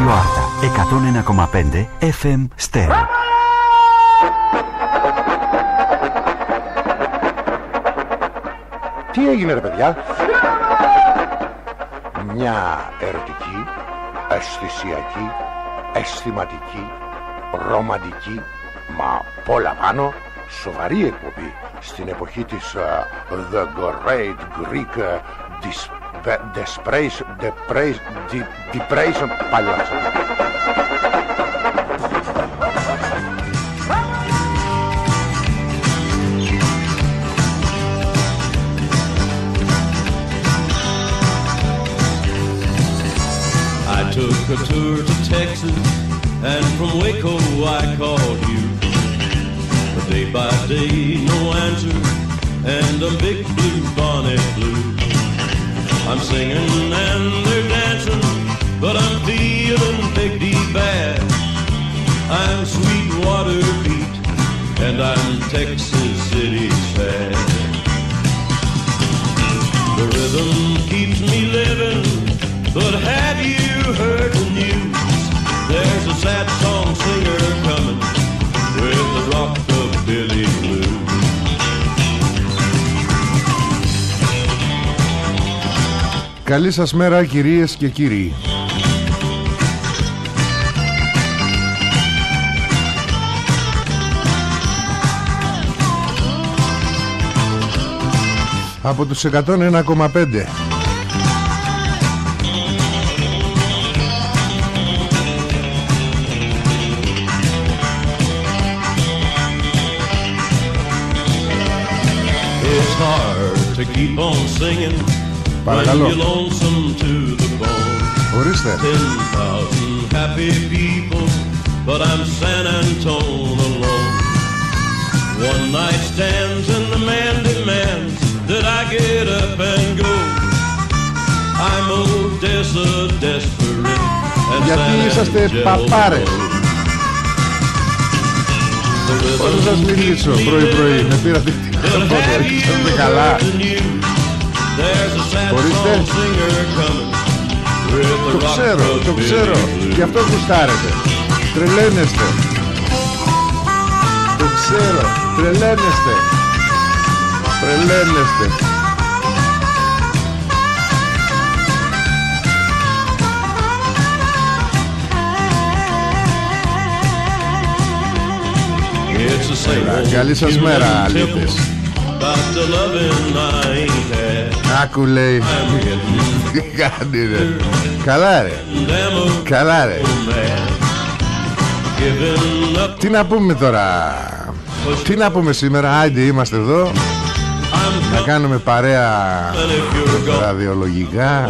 Ραδιοδίκτυο Άρτα 101,5 FM Stereo. Τι έγινε ρε παιδιά; Μια ερωτική Αισθησιακή Αισθηματική Ρομαντική Μα πολλά πάνω Σοβαρή εκπομπή Στην εποχή της uh, The Great Greek uh, desprezo, desprezo, deprezo, payaso. I took a tour to Texas, and from Waco I called you. But day by day, no answer, and a big blue bonnet blew. I'm singing and they're dancing, but I'm feeling big deep bad. I'm Sweetwater Pete, and I'm Texas City sad. Καλή σας μέρα κυρίες και κύριοι. Από τους 101,5 It's hard to keep on singing Παρακαλώ. when you're lonesome to the bone. Ορίστε Ten thousand happy people, but I'm San Antone alone. One night stands and the man demands that I get up and go. I'm Odessa desperate and Γιατί San είσαστε Angelo παπάρες. below. The rhythm Πώς θα σας μιλήσω keeps me πρωί πρωί living, Με πήρατε but have you Είσαστε καλά Ορίστε. song singer coming with the Το ξέρω, το rockabilly ξέρω. Blues. Γι' αυτό γουστάρετε. Τρελαίνεστε. Το ξέρω. Τρελαίνεστε. Τρελαίνεστε. It's the same old Καλή σας human μέρα temple, αλήτες Άκου λέει. I'm getting Τι κάνει ρε. Καλά ρε. Damn old Καλά ρε. mad. Giving up, Τι να πούμε τώρα; Τι να πούμε σήμερα; Άιντε είμαστε εδώ. I'm Να κάνουμε παρέα coming if you're gone. ραδιολογικά.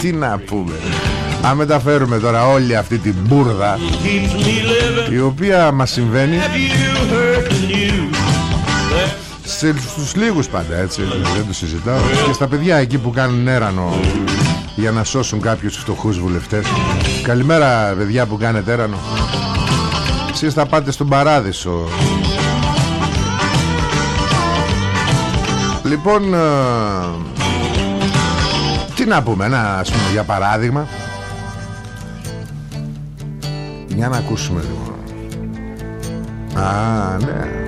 Τι να πούμε; Αν μεταφέρουμε τώρα όλη αυτή την μπουρδα Keeps me living. Η οποία μας συμβαίνει Have you heard the news? That σε, Στους λίγους πάντα έτσι. Δεν το συζητάω. Και στα παιδιά εκεί που κάνουν έρανο Για να σώσουν κάποιους φτωχούς βουλευτές. Καλημέρα παιδιά που κάνετε έρανο. Εσείς θα πάτε στον παράδεισο. Λοιπόν ε, Τι να πούμε ένα, ας πούμε, Για παράδειγμα. Για να ακούσουμε λίγο Α ναι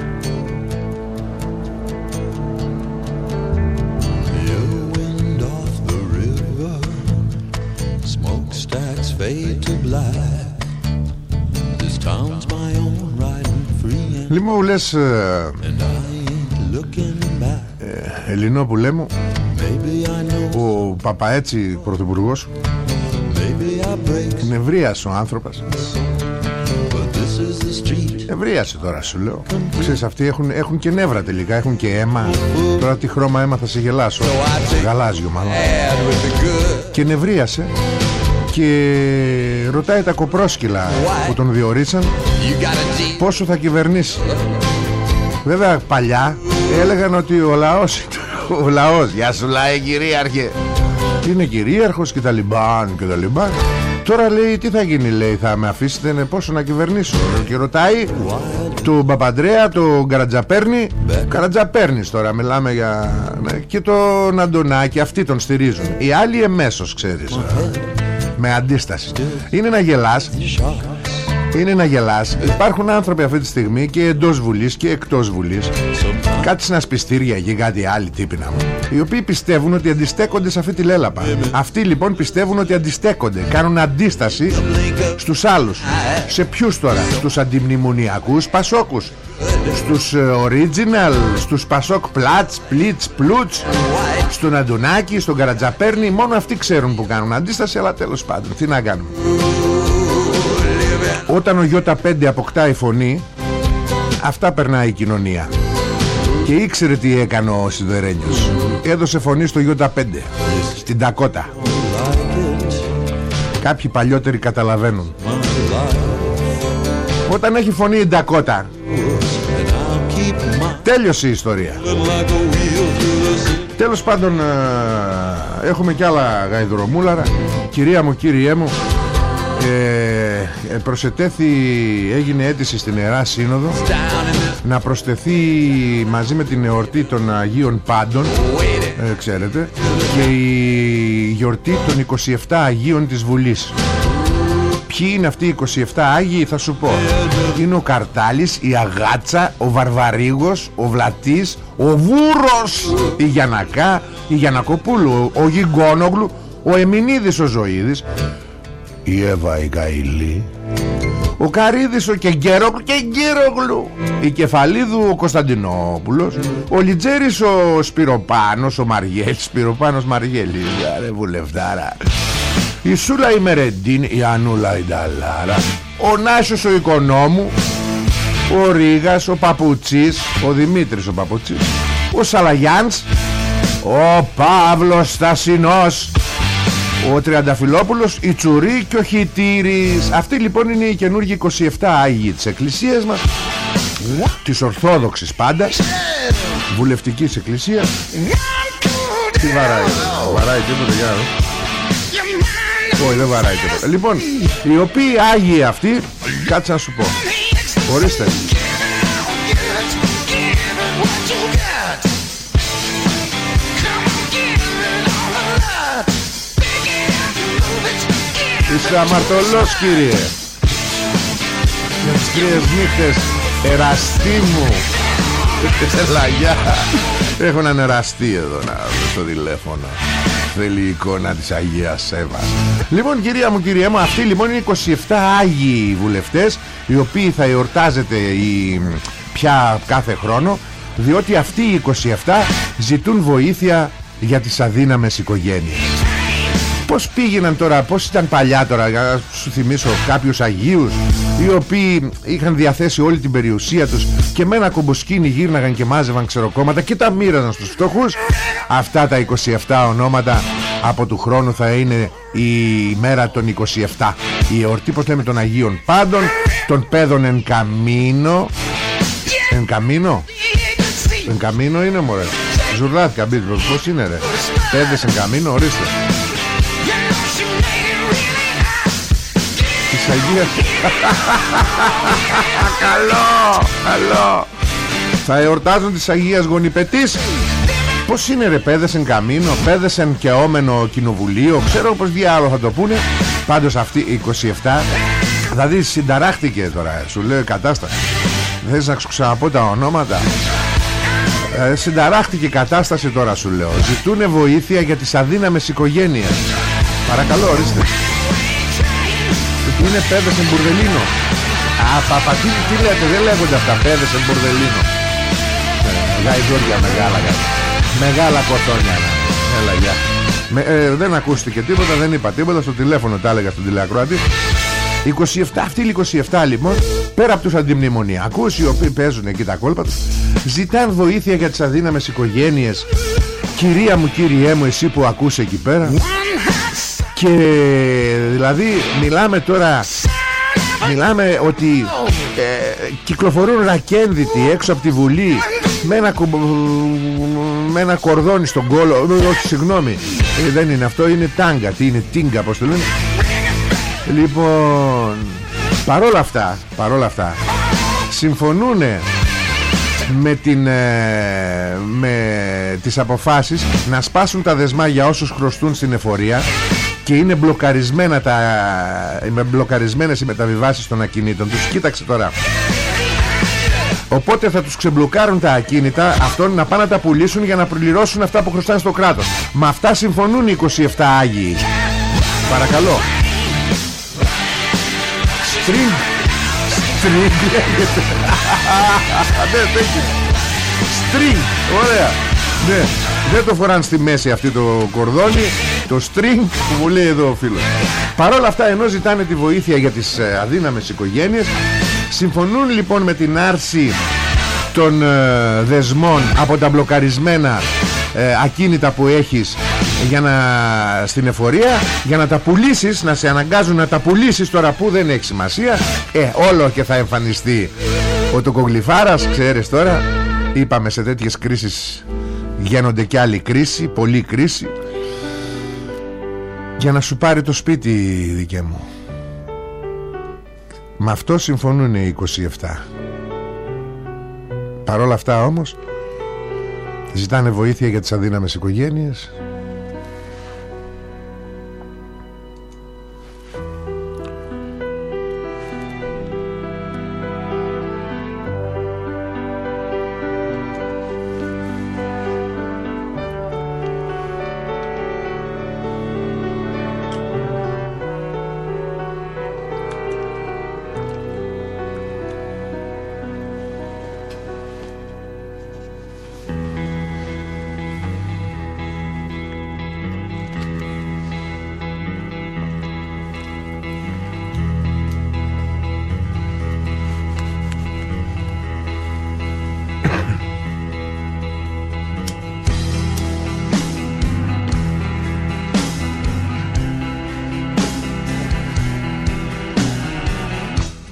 fade to black. This town's my own, riding free, and, Λοιπόν μου λες ε, and I ain't looking back. Ελληνόπουλέ μου Maybe I know, Ο Παπαέτσι πρωθυπουργός. Maybe I break, Νευρίασε ο άνθρωπος. But this is the street. Νευρίασε τώρα σου λέω. Ξέρεις αυτοί έχουν, έχουν και νεύρα τελικά Έχουν και αίμα. Τώρα τι χρώμα αίμα θα σε γελάσω. Γαλάζιο μάλλον. Bad with the good. Και νευρίασε Και ρωτάει τα κοπρόσκυλα Που τον διορίσαν You got a G. Πόσο θα κυβερνήσει. Βέβαια παλιά έλεγαν ότι ο λαός Ο λαός. Γεια σου λαέ κυρίαρχε Είναι κυρίαρχος και τα λιμπάν και τα λιμπάν. Τώρα λέει τι θα γίνει λέει Θα με αφήσετε ναι, πόσο να κυβερνήσω Και ρωτάει Του Παπαντρέα τον Καρατζαπέρνη. Καρατζαπέρνης τώρα μιλάμε για ναι, Και τον Αντωνάκη Αυτοί τον στηρίζουν. Οι άλλοι εμέσως ξέρεις Με αντίσταση. Είναι να γελάς. Είναι να γελάς. Υπάρχουν άνθρωποι αυτή τη στιγμή και εντός Βουλής και εκτός Βουλής Κάτι συνασπιστήρια και κάτι άλλοι τύποι να μου. Οι οποίοι πιστεύουν ότι αντιστέκονται σε αυτή τη λέλαπα. Αυτοί λοιπόν πιστεύουν ότι αντιστέκονται. Κάνουν αντίσταση στους άλλους. Σε ποιους τώρα; Στους αντιμνημονιακούς πασόκους. Στους ε, original. Στους πασόκ πλάτς, πλίτς, πλούτς. Στον Αντουνάκη, στον Καρατζαπέρνη. Μόνο αυτοί ξέρουν που κάνουν αντίσταση Αλλά τέλος πάντων, τι να κάνουν όταν ο Ι5 αποκτάει φωνή Αυτά περνάει η κοινωνία Και ήξερε τι έκανε ο Σιδερένιος. Έδωσε φωνή στο Ι5 Στην Τακότα Κάποιοι παλιότεροι καταλαβαίνουν. Όταν έχει φωνή η Ντακότα Τέλειωσε η ιστορία. Τέλος πάντων ε, Έχουμε κι άλλα γαϊδρομούλαρα Κυρία μου κύριέ μου ε, ε, προσετέθη έγινε αίτηση στην Ιερά Σύνοδο να προσθεθεί μαζί με την εορτή των Αγίων Πάντων ε, ξέρετε και η γιορτή των 27 Αγίων της Βουλής. Ποιοι είναι αυτοί οι 27 Άγιοι θα σου πω. Είναι ο Καρτάλης, η Αγάτσα, ο Βαρβαρίγος, ο Βλατής, ο Βούρος Η Γιανακά, η Γιανακοπούλου, ο Γιγκόνογλου, ο Εμινίδης ο Ζωήδης η Εύα η Καηλή. Ο Καρίδης ο Κεγκέρογλου Κεγκέρογλου. Η Κεφαλίδου ο Κωνσταντινόπουλος. Ο Λιτζέρης ο Σπυροπάνος ο Μαριέλης. Σπυροπάνος Μαριέλης ρε βουλευτάρα. Η Σούλα η Μερεντίν η Ανούλα η Νταλάρα. Ο Νάσος ο Οικονόμου. Ο Ρίγας ο Παπουτσής. Ο Δημήτρης ο Παπουτσής. Ο Σαλαγιάνς ο Παύλος Στασινός ο Τριανταφυλόπουλος, η Τσουρή και ο Χιτήρης. Αυτοί λοιπόν είναι οι καινούργοι 27 Άγιοι της Εκκλησίας μας. Της Ορθόδοξης πάντα. Βουλευτικής Εκκλησίας. Τι βαράει Βαράει τίποτα για Όχι δεν βαράει τίποτα. Λοιπόν οι οποίοι Άγιοι αυτοί Κάτσε να σου πω. Ορίστε Είσαι αμαρτωλός κύριε. Για τις κρύες νύχτες Εραστή μου. Λαγιά Έχω έναν εραστή εδώ να στο τηλέφωνο. Θέλει η εικόνα της Αγίας Εύας. Λοιπόν κυρία μου κυρία μου Αυτοί λοιπόν είναι 27 Άγιοι βουλευτές Οι οποίοι θα εορτάζεται η... πια κάθε χρόνο Διότι αυτοί οι 27 ζητούν βοήθεια για τις αδύναμες οικογένειες Πώς πήγαιναν τώρα, πώς ήταν παλιά τώρα Για σου θυμίσω κάποιους Αγίους Οι οποίοι είχαν διαθέσει όλη την περιουσία τους Και με ένα κομποσκίνι γύρναγαν και μάζευαν ξεροκόμματα Και τα μοίραζαν στους φτωχούς. Αυτά τα 27 ονόματα από του χρόνου θα είναι η μέρα των 27 Η εορτή πως λέμε των Αγίων Πάντων Των παιδών εν καμίνο. Εν καμίνο; Εν καμίνο είναι μωρέ. Ζουρδάτικα μπίτρο πως είναι ρε. Πέδες εν καμίνο ορίστε Αγίας. Καλό Καλό. Θα εορτάζουν της Αγίας Γονιπετής. Πώς είναι ρε πέδες εν καμίνο Πέδες εν κεόμενο κοινοβουλίο. Ξέρω πως διάλογο θα το πούνε. Πάντως αυτή η 27 Δηλαδή συνταράχτηκε τώρα Σου λέω η κατάσταση. Δεν θες να σου ξαναπώ τα ονόματα; Ε, Συνταράχτηκε η κατάσταση τώρα σου λέω. Ζητούνε βοήθεια για τις αδύναμες οικογένειες. Παρακαλώ ορίστε είναι πέδες εν μπουρδελίνο. Α, παπα, τι, τι λέτε, δεν λέγονται αυτά Πέδες εν μπουρδελίνο. Ε, Γαϊδούρια μεγάλα Μεγάλα κοτόνια Έλα γεια. Με, ε, Δεν ακούστηκε τίποτα, δεν είπα τίποτα Στο τηλέφωνο τα έλεγα στον τηλεακροατή. 27, αυτοί οι 27 λοιπόν Πέρα από τους αντιμνημονιακούς Οι οποίοι παίζουν εκεί τα κόλπα τους Ζητάν βοήθεια για τις αδύναμες οικογένειες. Κυρία μου, κύριέ μου Εσύ που ακούς εκεί πέρα και δηλαδή μιλάμε τώρα Μιλάμε ότι ε, κυκλοφορούν ρακένδυτοι έξω από τη Βουλή με ένα, με ένα κορδόνι στον κόλο. Όχι συγγνώμη. Ε, Δεν είναι αυτό είναι τάγκα. Τι είναι τίγκα πως το λένε. Λοιπόν Παρόλα αυτά Παρόλα αυτά Συμφωνούν με, την, ε, με τις αποφάσεις να σπάσουν τα δεσμά για όσους χρωστούν στην εφορία και είναι μπλοκαρισμένα τα, με μπλοκαρισμένες οι μεταβιβάσεις των ακινήτων τους κοίταξε τώρα Οπότε θα τους ξεμπλοκάρουν τα ακίνητα αυτών να πάνε να τα πουλήσουν για να πληρώσουν αυτά που χρωστάνε στο κράτος. Με αυτά συμφωνούν οι 27 Άγιοι. Παρακαλώ. String. String λέγεται. Ναι, String. Ωραία. Ναι. Δεν το φοράνε στη μέση αυτή το κορδόνι Το string που μου λέει εδώ ο φίλος. Παρ' όλα αυτά ενώ ζητάνε τη βοήθεια για τις ε, αδύναμες οικογένειες Συμφωνούν λοιπόν με την άρση των ε, δεσμών από τα μπλοκαρισμένα ε, ακίνητα που έχεις για να, στην εφορία για να τα πουλήσεις να σε αναγκάζουν να τα πουλήσεις τώρα που δεν έχει σημασία. Ε, όλο και θα εμφανιστεί ο τοκογλυφάρας ξέρεις τώρα. Είπαμε σε τέτοιες κρίσεις γίνονται και άλλη κρίση πολύ κρίση για να σου πάρει το σπίτι δικέ μου. Με αυτό συμφωνούν οι 27 Παρόλα αυτά όμως Ζητάνε βοήθεια για τις αδύναμες οικογένειες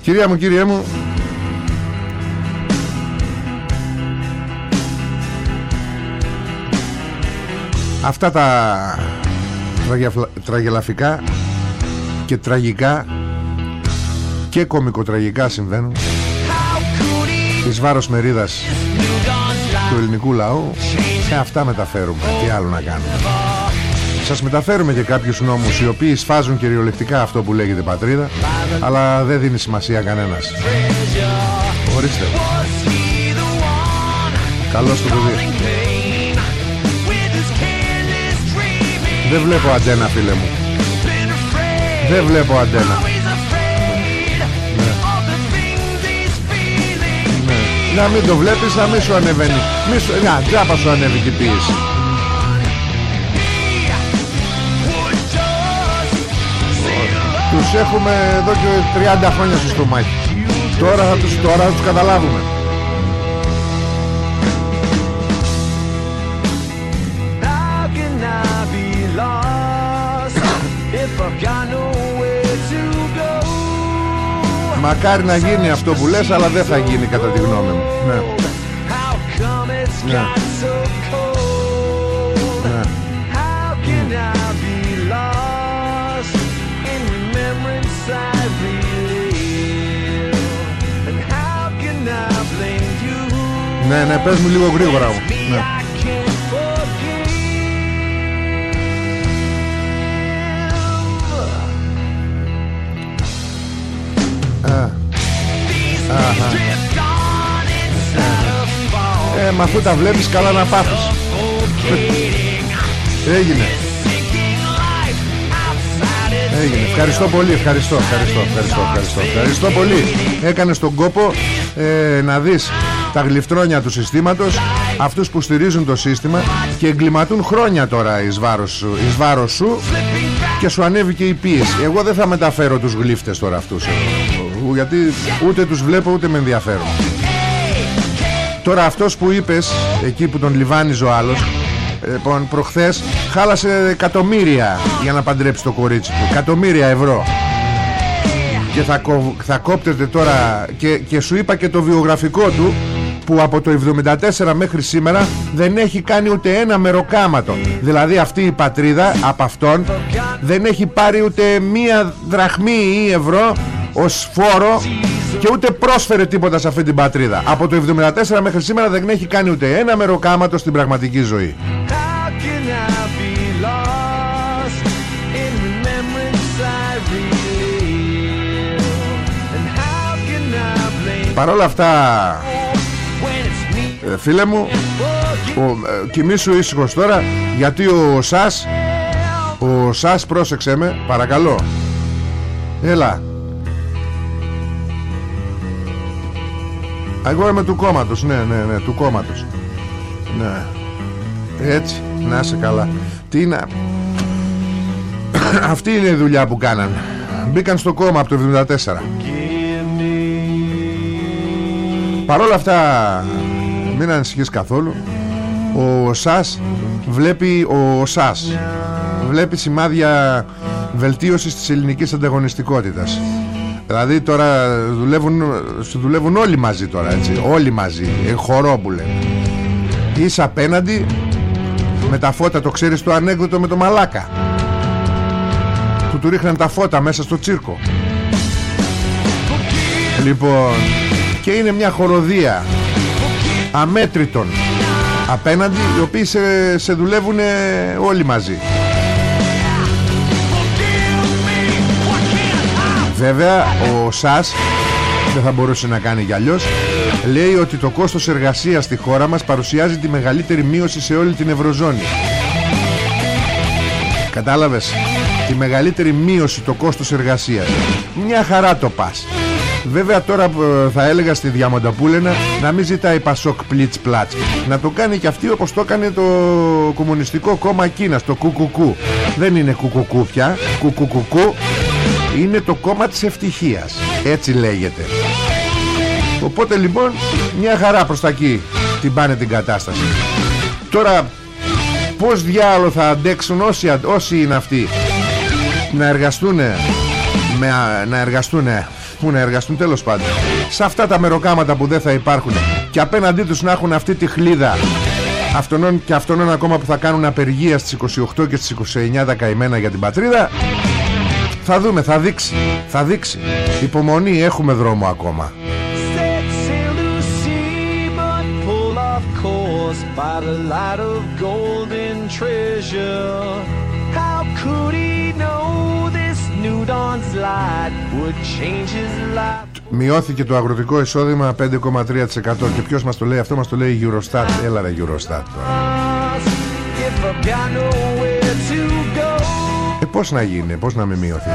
Κυρία μου, κύριέ μου. Αυτά τα τραγελαφικά και τραγικά και κομικοτραγικά συμβαίνουν εις βάρος μερίδας του ελληνικού λαού. Και αυτά μεταφέρουμε. Τι άλλο να κάνουμε σας μεταφέρουμε και κάποιους νόμους οι οποίοι σφάζουν κυριολεκτικά αυτό που λέγεται πατρίδα αλλά δεν δίνει σημασία κανένας. Ορίστε. Καλώς το παιδί. Δεν βλέπω αντένα φίλε μου. Δεν βλέπω αντένα. Ναι. Ναι. Να μην το βλέπεις να μην σου ανεβαίνει. Μη σου... Να τζάπα σου ανέβει και πίεση Τους έχουμε εδώ και 30 χρόνια στο στομάχι Τώρα θα τους, τώρα θα τους καταλάβουμε Μακάρι να γίνει αυτό που λες αλλά δεν θα γίνει κατά τη γνώμη μου ναι. ναι. Ναι, ναι, πες μου λίγο γρήγορα μου. Ναι. Ε, μα αφού τα βλέπεις καλά να πάθεις. Έγινε. Έγινε. Ευχαριστώ πολύ, ευχαριστώ, ευχαριστώ, ευχαριστώ, ευχαριστώ, ευχαριστώ πολύ. Έκανες τον κόπο. ε, να δεις τα γλυφτρόνια του συστήματος αυτούς που στηρίζουν το σύστημα και εγκληματούν χρόνια τώρα εις βάρος, εις βάρος σου και σου ανέβηκε η πίεση. Εγώ δεν θα μεταφέρω τους γλύφτες τώρα αυτούς ε, γιατί ούτε τους βλέπω ούτε με ενδιαφέρουν. Τώρα αυτός που είπες εκεί που τον λιβάνιζε ο άλλος Λοιπόν προχθές χάλασε εκατομμύρια για να παντρέψει το κορίτσι του. Εκατομμύρια ευρώ. Και θα, θα κόπτεται τώρα και, και σου είπα και το βιογραφικό του που από το 74 μέχρι σήμερα δεν έχει κάνει ούτε ένα μεροκάματο. Δηλαδή αυτή η πατρίδα από αυτόν δεν έχει πάρει ούτε μία δραχμή ή ευρώ ως φόρο και ούτε πρόσφερε τίποτα σε αυτή την πατρίδα. Από το 74 μέχρι σήμερα δεν έχει κάνει ούτε ένα μεροκάματο στην πραγματική ζωή. Παρ' όλα αυτά ε, Φίλε μου. Ο, ε, Κοιμήσου ήσυχος τώρα Γιατί ο Σάς Ο Σάς πρόσεξε με Παρακαλώ. Έλα. Εγώ είμαι του κόμματος Ναι ναι ναι του κόμματος. Ναι. Έτσι να είσαι καλά. Τι να Αυτή είναι η δουλειά που κάναν Μπήκαν στο κόμμα από το 74 Παρ' όλα αυτά Μην ανησυχείς καθόλου. Ο ΣΑΣ Βλέπει ο ΣΑΣ Βλέπει σημάδια Βελτίωσης της ελληνικής ανταγωνιστικότητας. Δηλαδή τώρα δουλεύουν, δουλεύουν όλοι μαζί τώρα έτσι. Όλοι μαζί. Χορό που λέμε. Είσαι απέναντι Με τα φώτα το ξέρεις το ανέκδοτο με το μαλάκα. Που του ρίχναν τα φώτα μέσα στο τσίρκο. Λοιπόν Και είναι μια χοροδία Αμέτρητων. Απέναντι οι οποίοι σε, σε δουλεύουν όλοι μαζί. Βέβαια ο ΣΑΣ δεν θα μπορούσε να κάνει κι αλλιώς Λέει ότι το κόστος εργασίας στη χώρα μας παρουσιάζει τη μεγαλύτερη μείωση σε όλη την Ευρωζώνη. Κατάλαβες; Τη μεγαλύτερη μείωση το κόστος εργασίας. Μια χαρά το πας Βέβαια τώρα ε, θα έλεγα στη Διαμανταπούλενα να μην ζητάει Πασόκ πλίτς πλάτς. Να το κάνει και αυτή όπως το έκανε το Κομμουνιστικό Κόμμα Κίνας Το κουκουκού. Δεν είναι κουκουκού πια. Κουκουκουκού είναι το κόμμα της ευτυχίας. Έτσι λέγεται. Οπότε λοιπόν μια χαρά προς τα εκεί Την πάνε την κατάσταση. Τώρα Πως διάλο θα αντέξουν όσοι, όσοι είναι αυτοί Να εργαστούν με, Να εργαστούν Πού να εργαστούν τέλος πάντων. Σε αυτά τα μεροκάματα που δεν θα υπάρχουν Και απέναντί τους να έχουν αυτή τη χλίδα Αυτόν και αυτόν ακόμα που θα κάνουν απεργία στις 28 και στις 29 τα καημένα για την πατρίδα θα δούμε, θα δείξει Θα δείξει. Υπομονή, έχουμε δρόμο ακόμα Μειώθηκε το αγροτικό εισόδημα 5,3% και ποιος μας το λέει; Αυτό μας το λέει η Eurostat. Έλα ρε Eurostat ε πως να γίνει, πως να με μειωθεί;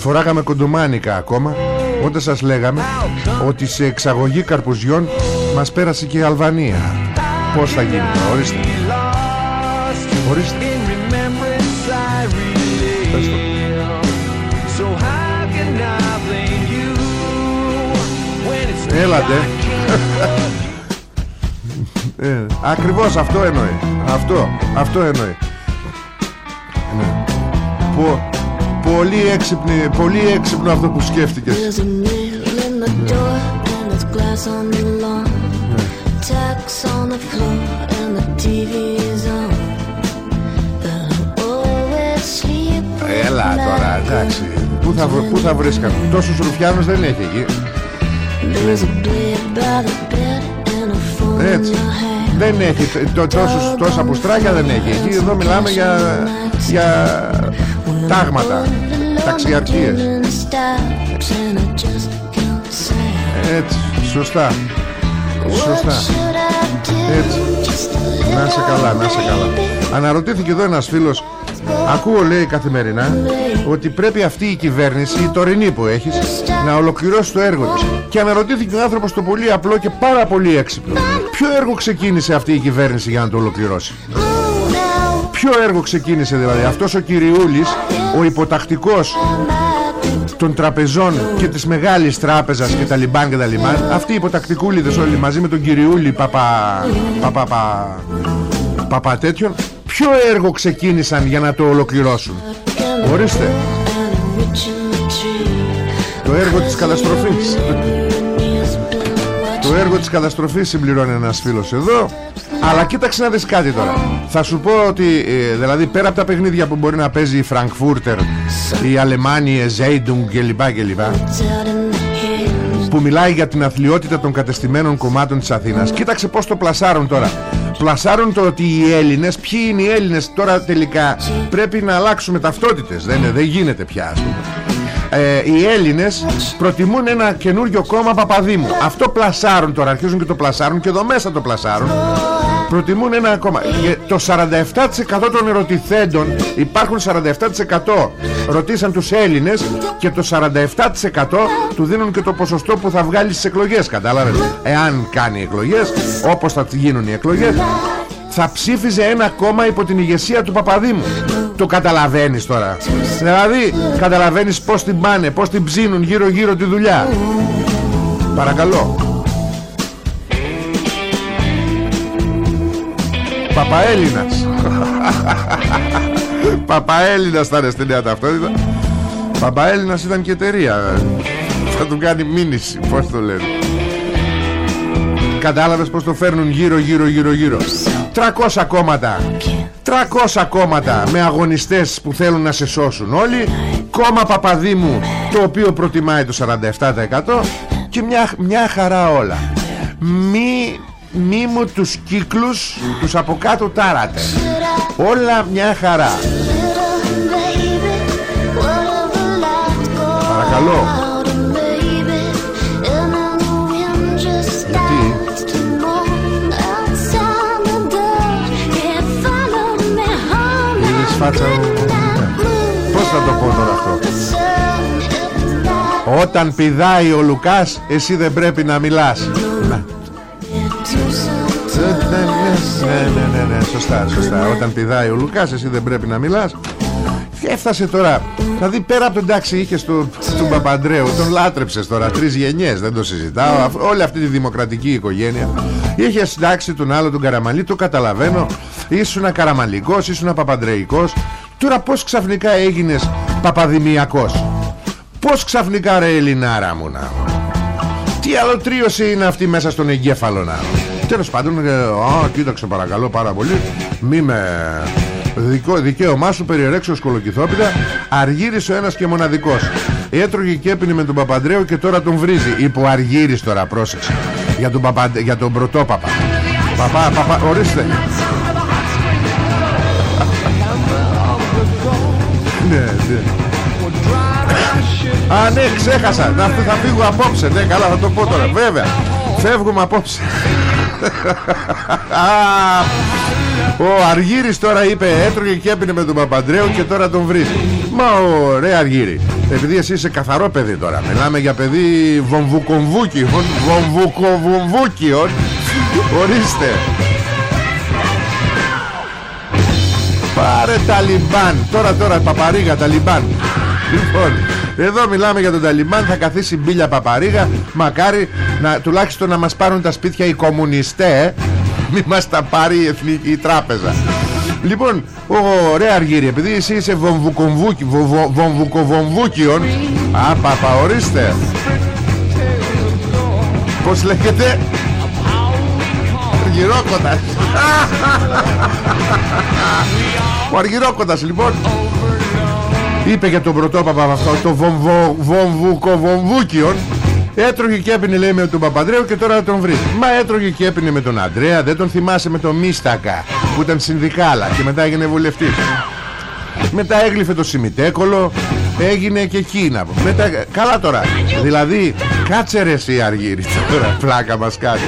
Φοράγαμε κοντομάνικα ακόμα Όταν σας λέγαμε Ότι σε εξαγωγή καρπουζιών Μας πέρασε και η Αλβανία. Πως θα γίνει, ορίστε. Ορίστε Έλατε. Ε, Ακριβώς αυτό εννοεί. Αυτό, αυτό εννοεί. Ναι. Πο, πολύ, έξυπνη, πολύ έξυπνο αυτό που σκέφτηκες. Έλα τώρα εντάξει. Πού θα, πού θα βρίσκαν Τόσους ρουφιάνους δεν έχει εκεί Έτσι. δεν έχει το, τόσους, τόσα πουστράκια δεν έχει. Εκεί εδώ μιλάμε για, για τάγματα ταξιαρχίες. Έτσι. Σωστά. Σωστά. Έτσι. Να σε καλά να σε καλά. Αναρωτήθηκε εδώ ένας φίλος. Ακούω λέει καθημερινά ότι πρέπει αυτή η κυβέρνηση, η τωρινή που έχεις, να ολοκληρώσει το έργο της. Και αναρωτήθηκε ο άνθρωπος το πολύ απλό και πάρα πολύ έξυπνο. Ποιο έργο ξεκίνησε αυτή η κυβέρνηση για να το ολοκληρώσει; Ποιο έργο ξεκίνησε δηλαδή; Αυτός ο Κυριούλης, ο υποτακτικός των τραπεζών και της μεγάλης τράπεζας και τα λιμπάν και τα λιμπάν αυτοί οι υποτακτικούλιδες όλοι μαζί με τον Κυριούλη παπα, παπα, παπα, παπα τέτοιον ποιο έργο ξεκίνησαν για να το ολοκληρώσουν; Ορίστε. Το έργο της καταστροφής. Το έργο της καταστροφής συμπληρώνει ένας φίλος εδώ. Αλλά κοίταξε να δεις κάτι τώρα. Θα σου πω ότι ε, δηλαδή πέρα από τα παιχνίδια που μπορεί να παίζει η Φραγκφούρτερ Η Αλεμάνιε, Ζέιντουγκ κλπ κλπ Που μιλάει για την αθλειότητα των κατεστημένων κομμάτων της Αθήνας. Κοίταξε πως το πλασάρουν τώρα. Πλασάρουν το ότι οι Έλληνες Ποιοι είναι οι Έλληνες τώρα τελικά Πρέπει να αλλάξουμε ταυτότητες. Δεν, δεν γίνεται πια ας πούμε. Ε, οι Έλληνες προτιμούν ένα καινούριο κόμμα Παπαδήμου. Αυτό πλασάρουν τώρα αρχίζουν και το πλασάρουν και εδώ μέσα το πλασάρουν προτιμούν ένα κόμμα Και το 47% των ερωτηθέντων υπάρχουν 47% ρωτήσαν τους Έλληνες και το 47% του δίνουν και το ποσοστό που θα βγάλει στις εκλογές κατάλαβες. Εάν κάνει εκλογές όπως θα γίνουν οι εκλογές θα ψήφιζε ένα κόμμα υπό την ηγεσία του Παπαδήμου. Το καταλαβαίνεις τώρα. Δηλαδή καταλαβαίνεις πως την πάνε πως την ψήνουν γύρω γύρω τη δουλειά. Παρακαλώ Παπαέλληνας. Παπαέλληνας θα είναι στη νέα ταυτότητα. Παπαέλληνας ήταν και εταιρεία. Θα του κάνει μήνυση Πώς το λένε. Κατάλαβες πως το φέρνουν γύρω γύρω γύρω γύρω. 300 κόμματα. 300 κόμματα με αγωνιστές που θέλουν να σε σώσουν όλοι. Κόμμα Παπαδήμου το οποίο προτιμάει το 47% Και μια, μια χαρά όλα. Μη μη μου τους κύκλους τους από κάτω τάρατε. Όλα μια χαρά. Παρακαλώ. Γιατί; Είδες φάτσα μου Πώς θα το πω τώρα αυτό; Όταν πηδάει ο Λουκάς Εσύ δεν πρέπει να μιλάς Ναι, ναι, ναι, ναι, σωστά, σωστά. Όταν πηδάει ο Λουκάς, εσύ δεν πρέπει να μιλάς. Έφτασε τώρα. Δηλαδή πέρα από τον τάξη είχες του τον Παπαντρέου, τον λάτρεψες τώρα. Τρεις γενιές, δεν το συζητάω. Αφ- Όλη αυτή τη δημοκρατική οικογένεια. Είχες συντάξει τον άλλο τον Καραμαλή, το καταλαβαίνω. Ήσουνα Καραμαλικός, ήσουνα Παπαντρεϊκός. Τώρα πώς ξαφνικά έγινες Παπαδημιακός; Πώς ξαφνικά ρε Ελληνάρα μου να. Τι άλλο τρίωση είναι αυτή μέσα στον εγκέφαλο να. Τέλος πάντων, ε, α, κοίταξε παρακαλώ πάρα πολύ. Μη με... Δικο, δικαίωμά σου περιερέξω σκολοκυθόπιτα Αργύρης ο ένας και μοναδικός Έτρωγε και έπινε με τον Παπαντρέο και τώρα τον βρίζει Είπε ο Αργύρης τώρα πρόσεξε Για τον, Παπαντε... για τον πρωτόπαπα Παπά, παπά, ορίστε Ναι, ναι Α, ναι, ξέχασα. Να θα φύγω απόψε. Ναι, καλά, θα το πω τώρα. Βέβαια. Φεύγουμε απόψε. Α, ο Αργύρης τώρα είπε έτρωγε και έπινε με τον Παπαντρέου και τώρα τον βρίζει. Μα ωραία Αργύρη. Επειδή εσύ είσαι καθαρό παιδί τώρα. Μιλάμε για παιδί βομβουκομβούκιον. Βομβουκοβομβούκιον. Ορίστε. Πάρε Ταλιμπάν Τώρα τώρα Παπαρίγα Ταλιμπάν Λοιπόν εδώ μιλάμε για τον Ταλιμπάν Θα καθίσει μπίλια Παπαρίγα Μακάρι να, τουλάχιστον να μας πάρουν τα σπίτια οι κομμουνιστές Μη μας τα πάρει η Εθνική Τράπεζα. Λοιπόν Ωραία Αργύρι Επειδή εσύ είσαι βομβουκομβούκι βο- βο- Βομβουκοβομβούκιον Α παπα ορίστε. Πώς λέγεται; Αργυρόκοτας. Ο Αργυρόκοτας λοιπόν Είπε για τον πρωτόπαπα αυτό Το βομβο, βομβουκοβομβούκιον Έτρωγε και έπινε λέει με τον Παπαντρέο και τώρα τον βρει. Μα έτρωγε και έπινε με τον Αντρέα Δεν τον θυμάσαι με τον Μίστακα Που ήταν συνδικάλα και μετά έγινε βουλευτής. Μετά έγλυφε το Σιμιτέκολο Έγινε και Κίνα. Μετά, Καλά τώρα Δηλαδή κάτσε ρε εσύ Αργύρι Τώρα πλάκα μας κάνει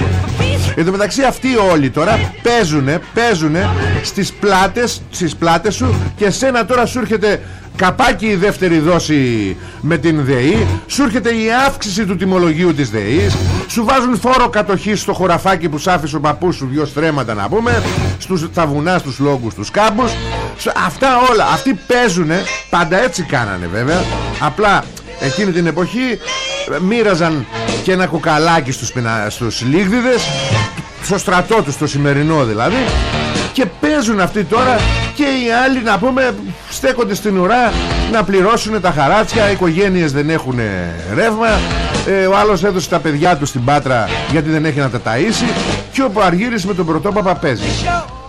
Εν τω μεταξύ αυτοί όλοι τώρα παίζουνε, παίζουνε στις πλάτες, στις πλάτες σου και σένα τώρα σου έρχεται καπάκι η δεύτερη δόση με την ΔΕΗ. Σου έρχεται η αύξηση του τιμολογίου της ΔΕΗς. Σου βάζουν φόρο κατοχής στο χωραφάκι που σ' άφησε ο παππούς σου. Δυο στρέμματα να πούμε. Στους, στα βουνά, στους λόγους, στους κάμπους. Σου- αυτά όλα, αυτοί παίζουνε. Πάντα έτσι κάνανε βέβαια. Απλά εκείνη την εποχή ε, μοίραζαν και ένα κοκαλάκι στους, πεινα... στους λίγδιδες. Στο στρατό τους το σημερινό δηλαδή και παίζουν αυτοί τώρα και οι άλλοι να πούμε στέκονται στην ουρά να πληρώσουν τα χαράτσια. Οι οικογένειες δεν έχουν ρεύμα. Ε, ο άλλος έδωσε τα παιδιά του στην Πάτρα γιατί δεν έχει να τα ταΐσει. Και ο Αργύρης με τον πρωτόπαπα παίζει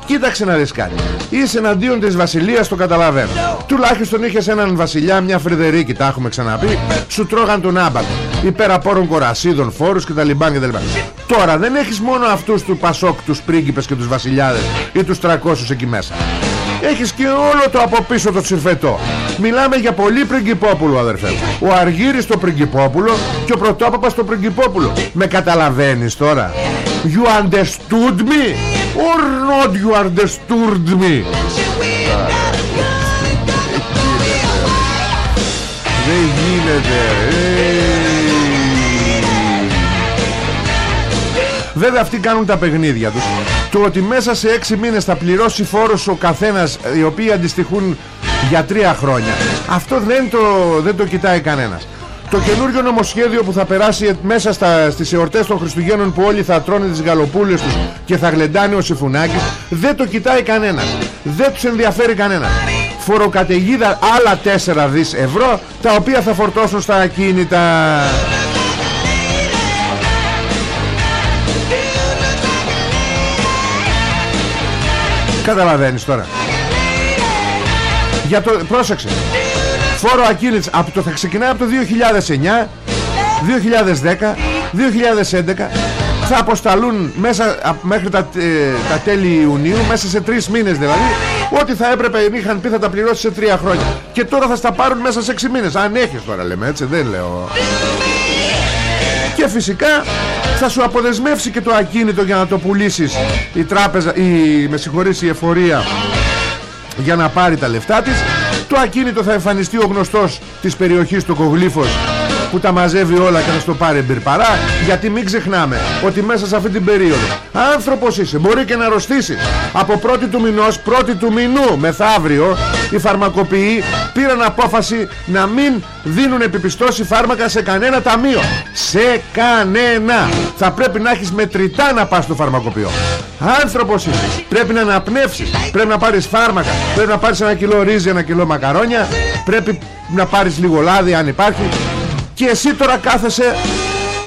Κοίταξε να δεις κάτι. Είσαι εναντίον της βασιλείας το καταλαβαίνω. Τουλάχιστον είχες έναν βασιλιά Μια Φρυδερίκη τα έχουμε ξαναπεί. Σου τρώγαν τον άμπατο Υπέρ απόρων κορασίδων φόρους και τα λιμπάν και τα λιμπάν. Τώρα δεν έχεις μόνο αυτούς του Πασόκ Τους πρίγκιπες και τους βασιλιάδες Ή τους 300 εκεί μέσα. Έχεις και όλο το από πίσω το τσιρφετό Μιλάμε για πολύ πριγκυπόπουλο αδερφέ μου. Ο Αργύρης το πριγκυπόπουλο Και ο Πρωτόπαπας το πριγκυπόπουλο Με καταλαβαίνεις τώρα; You understood me Or not you understood me; Δεν γίνεται Βέβαια αυτοί κάνουν τα παιχνίδια τους. Το ότι μέσα σε έξι μήνες θα πληρώσει φόρος ο καθένας Οι οποίοι αντιστοιχούν για τρία χρόνια Αυτό δεν το, δεν το κοιτάει κανένας το καινούριο νομοσχέδιο που θα περάσει μέσα στα, στις εορτές των Χριστουγέννων που όλοι θα τρώνε τις γαλοπούλες τους και θα γλεντάνε ο Σιφουνάκης δεν το κοιτάει κανένας. Δεν τους ενδιαφέρει κανένας. Φοροκαταιγίδα άλλα 4 δις ευρώ τα οποία θα φορτώσουν στα ακίνητα Καταλαβαίνεις τώρα. Για το... Πρόσεξε Φόρο ακίνητος από το, Θα ξεκινάει από το 2009 2010 2011 θα αποσταλούν μέσα μέχρι τα, ε, τα τέλη Ιουνίου μέσα σε τρεις μήνες δηλαδή. Ό,τι θα έπρεπε είχαν πει θα τα πληρώσει σε τρία χρόνια. Και τώρα θα στα πάρουν μέσα σε έξι μήνες. Αν έχεις τώρα λέμε έτσι δεν λέω. Και φυσικά θα σου αποδεσμεύσει και το ακίνητο για να το πουλήσεις η τράπεζα η, με συγχωρείς η εφορία για να πάρει τα λεφτά της το ακίνητο θα εμφανιστεί ο γνωστός της περιοχής του Κογλήφος που τα μαζεύει όλα και θα στο πάρει μπυρπαρά γιατί μην ξεχνάμε ότι μέσα σε αυτή την περίοδο άνθρωπος είσαι μπορεί και να αρρωστήσεις. Από πρώτη του μηνός πρώτη του μηνού μεθαύριο οι φαρμακοποιοί πήραν απόφαση να μην δίνουν επιπιστώσει φάρμακα σε κανένα ταμείο. Σε κανένα. Θα πρέπει να έχεις μετρητά να πας στο φαρμακοποιό. Άνθρωπος είσαι. Πρέπει να αναπνεύσεις. Πρέπει να πάρεις φάρμακα. Πρέπει να πάρεις ένα κιλό ρύζι ένα κιλό μακαρόνια. Πρέπει να πάρεις λίγο λάδι αν υπάρχει και εσύ τώρα κάθεσαι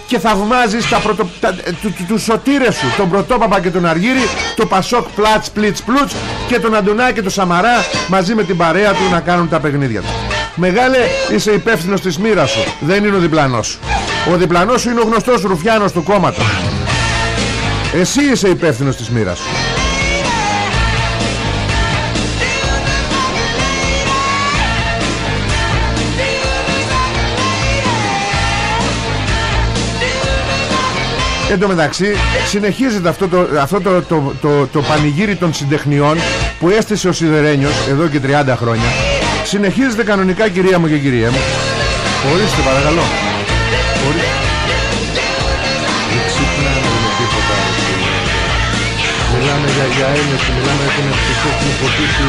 και θαυμάζεις τα πρωτο, τα, του, του, τους σωτήρες σου τον Πρωτόπαπα και τον Αργύρι το Πασόκ Πλάτς Πλίτς Πλούτς και τον Αντωνά και τον Σαμαρά μαζί με την παρέα του να κάνουν τα παιχνίδια τους. Μεγάλε είσαι υπεύθυνος της μοίρας σου. Δεν είναι ο διπλανός σου. Ο διπλανός σου είναι ο γνωστός ρουφιάνος του κόμματος. Εσύ είσαι υπεύθυνος της μοίρας σου Εν τω μεταξύ συνεχίζεται αυτό το, αυτό το, το, το, το πανηγύρι των συντεχνιών που έστησε ο Σιδερένιος εδώ και 30 χρόνια. Συνεχίζεται κανονικά κυρία μου και κυρία μου. Ορίστε παρακαλώ. Ορίστε. Δεν ξυπνάμε με τίποτα. Μιλάμε για, για ένωση, μιλάμε για την ευτυχία που υποτίσει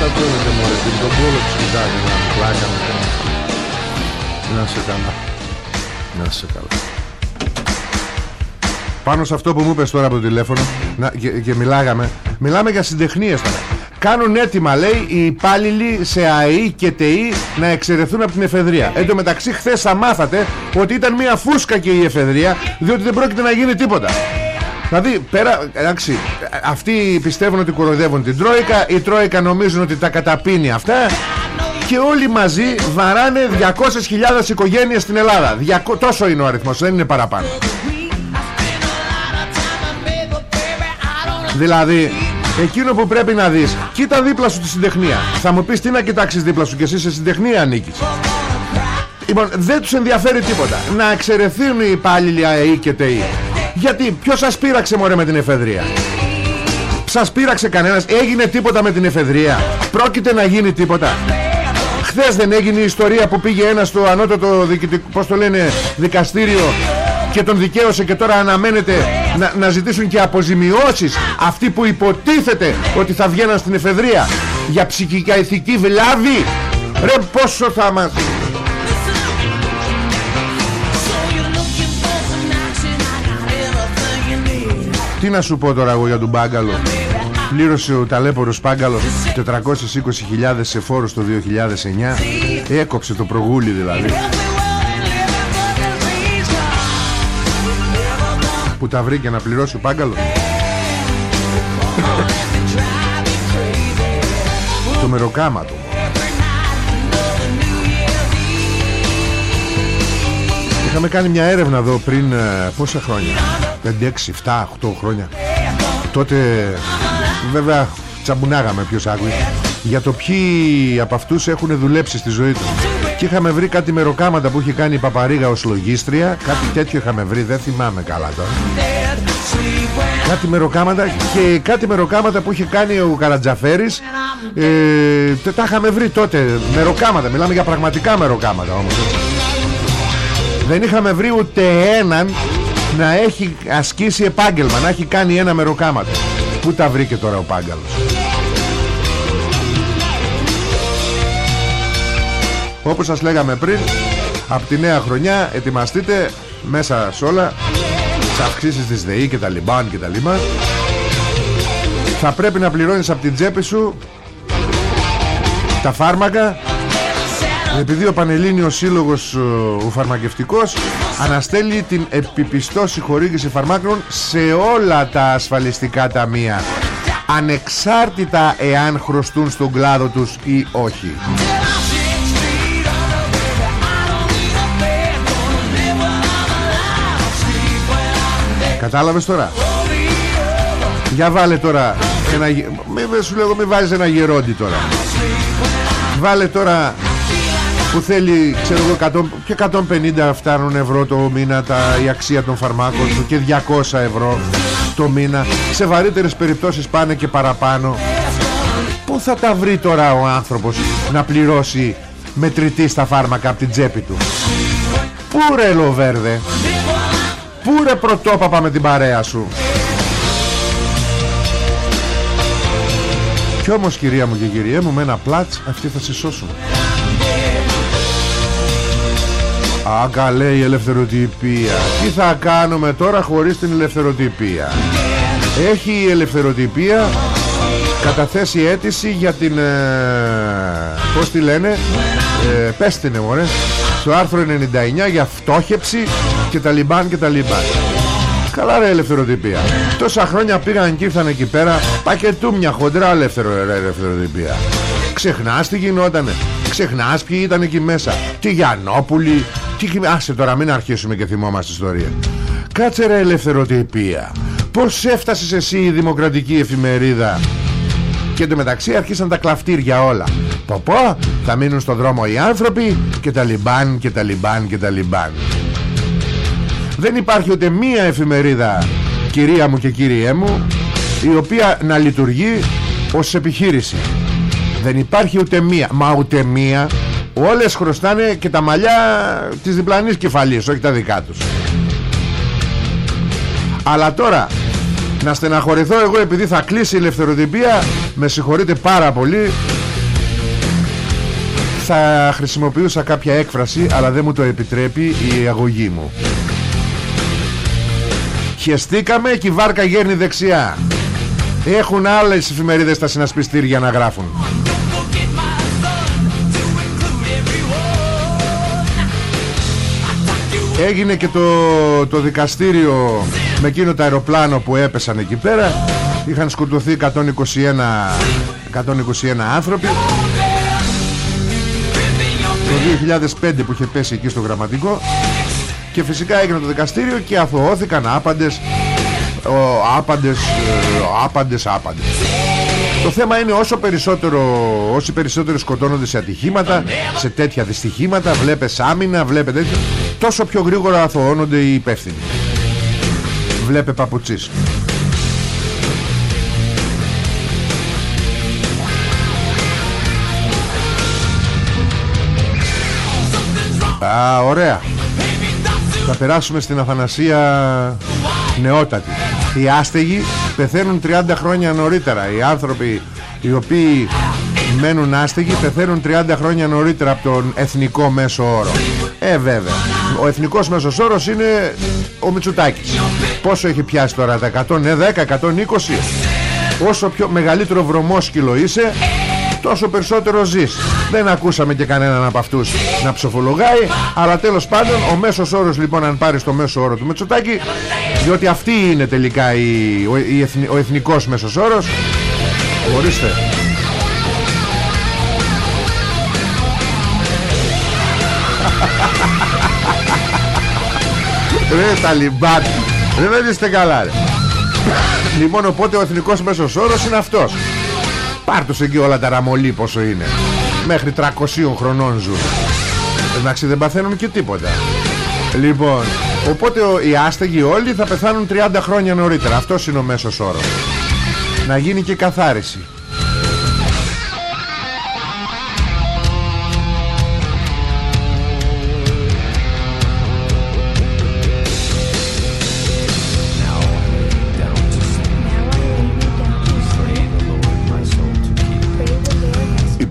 τα τρώνετε μωρέ Την τον πόλο της κοιτάζει να μου πλάκα μου Να σε καλά. Να σε καλά. Πάνω σε αυτό που μου είπες τώρα από το τηλέφωνο να, και, και μιλάγαμε. Μιλάμε για συντεχνίες τώρα. Κάνουν έτοιμα λέει οι υπάλληλοι σε ΑΕΗ και ΤΕΗ να εξαιρεθούν από την εφεδρεία. Εν τω μεταξύ χθες θα μάθατε ότι ήταν μια φούσκα και η εφεδρεία Διότι δεν πρόκειται να γίνει τίποτα Δηλαδή πέρα εντάξει, Αυτοί πιστεύουν ότι κοροϊδεύουν την Τρόικα Η Τρόικα νομίζουν ότι τα καταπίνει αυτά Και όλοι μαζί βαράνε 200.000 οικογένειες στην Ελλάδα. Τόσο είναι ο αριθμός Δεν είναι παραπάνω. Δηλαδή Εκείνο που πρέπει να δεις Κοίτα δίπλα σου τη συντεχνία. Θα μου πεις τι να κοιτάξεις δίπλα σου Και εσύ σε συντεχνία ανήκεις. Λοιπόν δεν τους ενδιαφέρει τίποτα. Να εξαιρεθούν οι υπάλληλοι ΑΕΗ και ΤΕΗ γιατί ποιος σας πείραξε μωρέ με την εφεδρεία; Σας πείραξε κανένας Έγινε τίποτα με την εφεδρεία; Πρόκειται να γίνει τίποτα; Χθες δεν έγινε η ιστορία που πήγε ένας στο ανώτατο διοικητικό, πώς το λένε, δικαστήριο και τον δικαίωσε και τώρα αναμένεται να, να ζητήσουν και αποζημιώσεις αυτοί που υποτίθεται ότι θα βγαίναν στην εφεδρεία για ψυχικά ηθική βλάβη; Ρε πόσο θα μας Τι να σου πω τώρα εγώ για τον Μπάγκαλο; Πλήρωσε ο ταλέπορος Πάγκαλος 420.000 σε φόρους το 2009 Έκοψε το προγούλι δηλαδή. Που τα βρήκε να πληρώσει ο Πάγκαλος Το μεροκάματο Είχαμε κάνει μια έρευνα εδώ πριν ε, πόσα χρόνια; 5, 6, 7, 8 χρόνια. Τότε βέβαια τσαμπουνάγαμε ποιος άκουει Για το ποιοι από αυτούς έχουν δουλέψει στη ζωή τους. Και είχαμε βρει κάτι μεροκάματα που είχε κάνει η Παπαρίγα ως λογίστρια. Κάτι τέτοιο είχαμε βρει, δεν θυμάμαι καλά τώρα. Κάτι μεροκάματα και κάτι μεροκάματα που είχε κάνει ο Καρατζαφέρης ε, Τα είχαμε βρει τότε. Μεροκάματα, μιλάμε για πραγματικά μεροκάματα όμως Δεν είχαμε βρει ούτε έναν να έχει ασκήσει επάγγελμα Να έχει κάνει ένα μεροκάματο. Πού τα βρήκε τώρα ο Πάγκαλος; Όπως σας λέγαμε πριν Από τη νέα χρονιά ετοιμαστείτε Μέσα σε όλα Σε αυξήσεις της ΔΕΗ και τα λιμπάν και τα λιμπάν Θα πρέπει να πληρώνεις από την τσέπη σου Τα φάρμακα επειδή ο Πανελλήνιος Σύλλογος ο Φαρμακευτικός αναστέλει την επιπιστώση χορήγηση φαρμάκων σε όλα τα ασφαλιστικά ταμεία ανεξάρτητα εάν χρωστούν στον κλάδο τους ή όχι. Κατάλαβες τώρα; Για βάλε τώρα ένα... Μη, Σου λέγω μη βάζεις ένα γερόντι τώρα Βάλε τώρα που θέλει ξέρω εγώ 100, και 150 φτάνουν ευρώ το μήνα τα, η αξία των φαρμάκων του και 200 ευρώ το μήνα. Σε βαρύτερες περιπτώσεις πάνε και παραπάνω. Πού θα τα βρει τώρα ο άνθρωπος να πληρώσει μετρητή στα φάρμακα από την τσέπη του; Πού ρε Λοβέρδε; Πού ρε πρωτόπαπα με την παρέα σου; Κι όμως κυρία μου και κυριέ μου με ένα πλάτς αυτοί θα σε σώσουν Α, καλέ η ελευθεροτυπία. Τι θα κάνουμε τώρα χωρίς την ελευθεροτυπία; Έχει η ελευθεροτυπία καταθέσει αίτηση για την... Ε, πώς τη λένε... Ε, πες την μωρέ. Στο άρθρο 99 για φτώχεψη και τα λιμπάν και τα λιμπάν. Καλά ρε ελευθεροτυπία. Τόσα χρόνια πήγαν και ήρθαν εκεί πέρα πακετούμια χοντρά ελευθερο, ελευθεροτυπία. Ξεχνάς τι γινότανε. Ξεχνάς ποιοι ήταν εκεί μέσα. Τι Γιαννόπουλοι, τι... Άσε τώρα μην αρχίσουμε και θυμόμαστε ιστορία. Κάτσε ρε ελευθεροτυπία. Πώς έφτασες εσύ η δημοκρατική εφημερίδα; Και εντωμεταξύ αρχίσαν τα κλαφτήρια όλα. Πω πω θα μείνουν στον δρόμο οι άνθρωποι Και τα λιμπάν και τα λιμπάν και τα λιμπάν. Δεν υπάρχει ούτε μία εφημερίδα Κυρία μου και κύριέ μου Η οποία να λειτουργεί ως επιχείρηση. Δεν υπάρχει ούτε μία Μα ούτε μία Όλες χρωστάνε και τα μαλλιά της διπλανής κεφαλής Όχι τα δικά τους. Αλλά τώρα Να στεναχωρηθώ εγώ επειδή θα κλείσει η ελευθεροτυπία Με συγχωρείτε πάρα πολύ. Θα χρησιμοποιούσα κάποια έκφραση Αλλά δεν μου το επιτρέπει η αγωγή μου. Χεστήκαμε και η βάρκα γέρνει δεξιά. Έχουν άλλες εφημερίδες στα συνασπιστήρια να γράφουν Έγινε και το, το δικαστήριο με εκείνο το αεροπλάνο που έπεσαν εκεί πέρα. Είχαν σκοτωθεί 121, 121 άνθρωποι. Το 2005 που είχε πέσει εκεί στο γραμματικό. Και φυσικά έγινε το δικαστήριο και αθωώθηκαν άπαντες ο, άπαντες, ε, άπαντες, άπαντες. Το θέμα είναι όσο περισσότερο Όσοι περισσότερο σκοτώνονται σε ατυχήματα Σε τέτοια δυστυχήματα Βλέπεις άμυνα, βλέπε τέτοιο Τόσο πιο γρήγορα αθωώνονται οι υπεύθυνοι. Βλέπε παπουτσής. Α, ωραία. Θα περάσουμε στην Αθανασία νεότατη. Οι άστεγοι πεθαίνουν 30 χρόνια νωρίτερα. Οι άνθρωποι οι οποίοι μένουν άστεγοι πεθαίνουν 30 χρόνια νωρίτερα από τον εθνικό μέσο όρο. Ε βέβαια Ο εθνικός μέσος όρος είναι ο Μητσουτάκης. Πόσο έχει πιάσει τώρα τα 110, 120 Όσο πιο μεγαλύτερο βρωμόσκυλο είσαι τόσο περισσότερο ζεις. Δεν ακούσαμε και κανέναν από αυτούς να ψοφολογάει Αλλά τέλος πάντων ο μέσος όρος λοιπόν αν πάρεις το μέσο όρο του Μετσοτάκη Διότι αυτή είναι τελικά η, ο, η ο εθνικός μέσος όρος. Ορίστε Ρε Ταλιμπάν Ρε δεν είστε καλά ρε. Λοιπόν οπότε ο εθνικός μέσος όρος είναι αυτός. Πάρτος εκεί όλα τα ραμολί πόσο είναι. Μέχρι 300 χρονών ζουν. Εντάξει δεν παθαίνουν και τίποτα. Λοιπόν Οπότε οι άστεγοι όλοι θα πεθάνουν 30 χρόνια νωρίτερα. Αυτός είναι ο μέσος όρος. Να γίνει και καθάριση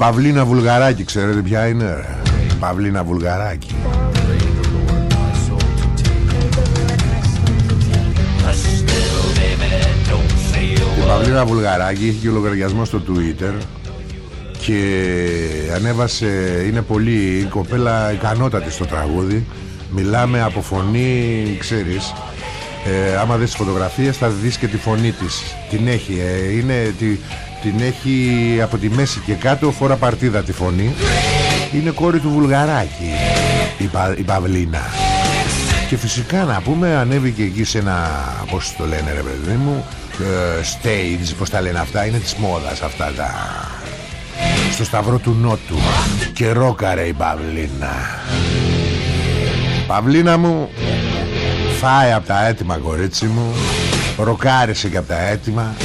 Παυλίνα Βουλγαράκη ξέρετε ποια είναι ρε. Παυλίνα Βουλγαράκη. Η Παυλίνα Βουλγαράκη έχει και λογαριασμό στο Twitter και ανέβασε, είναι πολύ η κοπέλα ικανότατη στο τραγούδι. Μιλάμε από φωνή, ξέρεις. Ε, άμα δεις τις φωτογραφίες θα δεις και τη φωνή της. Την έχει, ε, είναι, τη, την έχει από τη μέση και κάτω φορά παρτίδα τη φωνή. Είναι κόρη του Βουλγαράκη η, Πα, η Παυλίνα. Και φυσικά να πούμε ανέβηκε εκεί σε ένα πως το λένε ρε παιδί μου ε, stage πως τα λένε αυτά είναι της μόδας αυτά τα στο σταυρό του Νότου. Και ρόκαρε η Παυλίνα. Παυλίνα μου φάει από τα έτοιμα κορίτσι μου ροκάρισε και από τα έτοιμα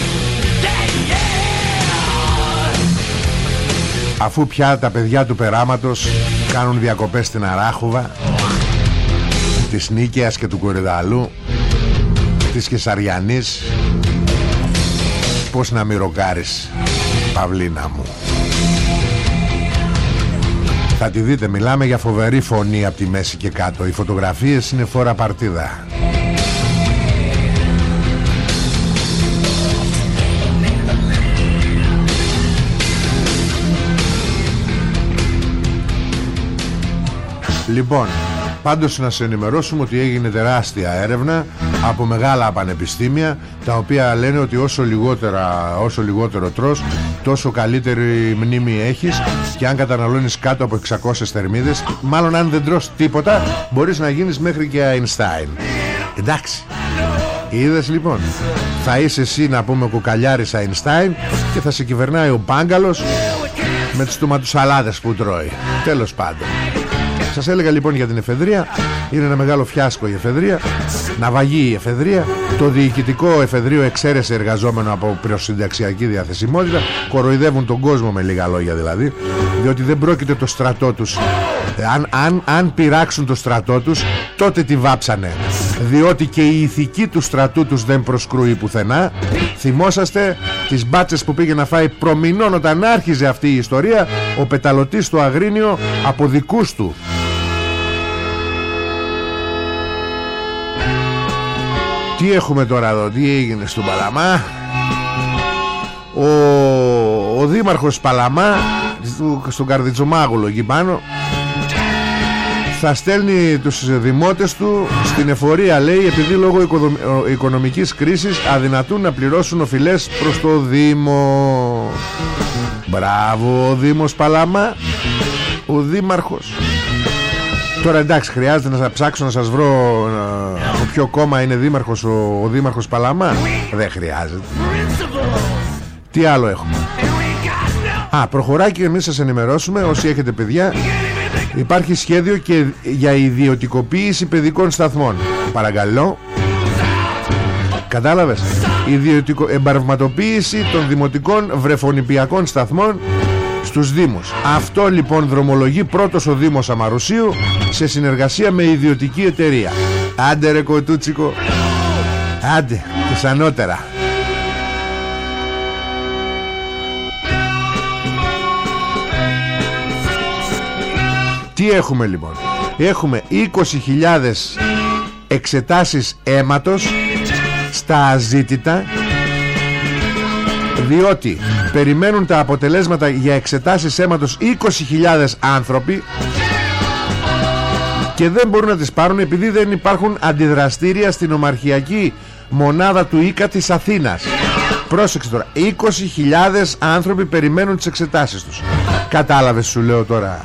αφού πια τα παιδιά του περάματος κάνουν διακοπές στην Αράχουβα της Νίκαιας και του Κορυδαλού της Κεσαριανής πως να μη ροκάρεις Παυλίνα μου. Θα τη δείτε μιλάμε για φοβερή φωνή από τη μέση και κάτω. Οι φωτογραφίες είναι φόρα παρτίδα Λοιπόν, πάντως να σε ενημερώσουμε ότι έγινε τεράστια έρευνα από μεγάλα πανεπιστήμια τα οποία λένε ότι όσο, λιγότερα, όσο λιγότερο τρως τόσο καλύτερη μνήμη έχεις και αν καταναλώνεις κάτω από 600 θερμίδες μάλλον αν δεν τρως τίποτα μπορείς να γίνεις μέχρι και Einstein εντάξει. Είδες λοιπόν Θα είσαι εσύ να πούμε κουκαλιάρης Einstein Και θα σε κυβερνάει ο Πάγκαλος Με τις τοματουσαλάδες που τρώει. Τέλος πάντων σας έλεγα λοιπόν για την εφεδρεία Είναι ένα μεγάλο φιάσκο η εφεδρεία Ναυαγή η εφεδρεία Το διοικητικό εφεδρείο εξαίρεσε εργαζόμενο Από προσυνταξιακή διαθεσιμότητα Κοροϊδεύουν τον κόσμο με λίγα λόγια δηλαδή Διότι δεν πρόκειται το στρατό τους. Αν, αν, αν πειράξουν το στρατό τους Τότε τη βάψανε. Διότι και η ηθική του στρατού τους δεν προσκρούει πουθενά. Θυμόσαστε τις μπάτσες που πήγε να φάει προμηνών Όταν άρχιζε αυτή η ιστορία Ο πεταλωτής στο Αγρίνιο από δικούς του Τι έχουμε τώρα εδώ Τι έγινε στον Παλαμά; Ο, ο δήμαρχος Παλαμά Στον Καρδιτσομάγουλο εκεί πάνω θα στέλνει τους δημότες του στην εφορία λέει επειδή λόγω οικονομικής κρίσης αδυνατούν να πληρώσουν οφειλές προς το Δήμο. Μπράβο ο Δήμος Παλαμά. Ο Δήμαρχος Τώρα εντάξει χρειάζεται να ψάξω να σας βρω από ποιο κόμμα είναι δήμαρχος ο, ο δήμαρχος Παλαμά; Δεν χρειάζεται. Τι άλλο έχουμε; Α προχωράει και εμείς σας ενημερώσουμε όσοι έχετε παιδιά. Υπάρχει σχέδιο και για ιδιωτικοποίηση παιδικών σταθμών. Παρακαλώ. Κατάλαβες; Ιδιωτικο... Εμπαρευματοποίηση των δημοτικών βρεφονιπιακών σταθμών στους Δήμους. Αυτό λοιπόν δρομολογεί πρώτος ο Δήμος Αμαρουσίου Σε συνεργασία με ιδιωτική εταιρεία. Άντε ρε κοτούτσικο. Άντε και ανώτερα. Τι έχουμε λοιπόν; Έχουμε 20.000 εξετάσεις αίματος Στα αζήτητα Διότι περιμένουν τα αποτελέσματα για εξετάσεις αίματος 20.000 άνθρωποι και δεν μπορούν να τις πάρουν επειδή δεν υπάρχουν αντιδραστήρια στην ομαρχιακή μονάδα του ΙΚΑ της Αθήνας. Πρόσεξε τώρα 20.000 άνθρωποι περιμένουν τις εξετάσεις τους. Κατάλαβες σου λέω τώρα.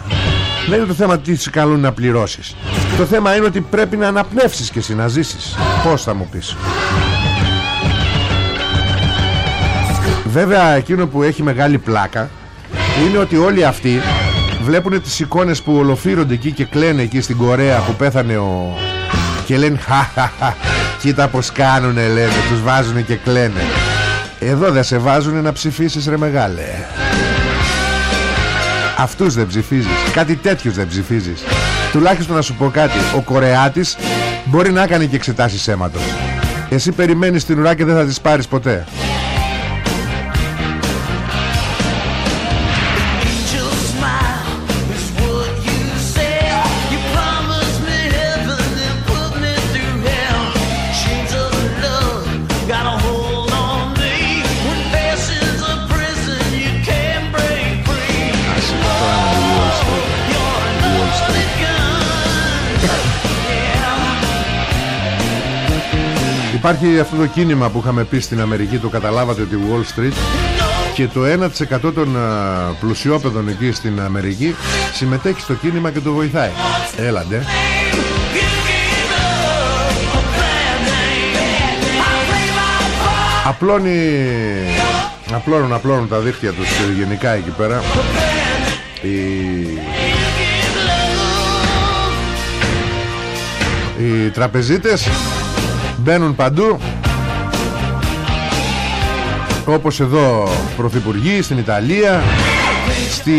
Δεν είναι το θέμα τι σε καλούν να πληρώσεις. Το θέμα είναι ότι πρέπει να αναπνεύσεις και εσύ να ζήσεις. Πώς θα μου πεις Βέβαια εκείνο που έχει μεγάλη πλάκα Είναι ότι όλοι αυτοί Βλέπουν τις εικόνες που ολοφύρονται εκεί και κλαίνε εκεί στην Κορέα που πέθανε ο... Και λένε χα, Κοίτα πως κάνουνε λένε Τους βάζουνε και κλαίνε. Εδώ δεν σε βάζουνε να ψηφίσεις ρε μεγάλε. Αυτούς δεν ψηφίζεις. Κάτι τέτοιους δεν ψηφίζεις. Τουλάχιστον να σου πω κάτι. Ο Κορεάτης μπορεί να κάνει και εξετάσεις αίματος. Εσύ περιμένεις την ουρά και δεν θα τις πάρεις ποτέ Υπάρχει αυτό το κίνημα που είχαμε πει στην Αμερική Το καταλάβατε ότι Wall Street Και το 1% των α, πλουσιόπεδων εκεί στην Αμερική Συμμετέχει στο κίνημα και το βοηθάει Έλαντε You gave love a bad name. I play my part. Απλώνει Απλώνουν, απλώνουν τα δίχτυα τους ε, γενικά εκεί πέρα Οι, Give love. οι τραπεζίτες Μπαίνουν παντού Όπως εδώ πρωθυπουργοί στην Ιταλία στη...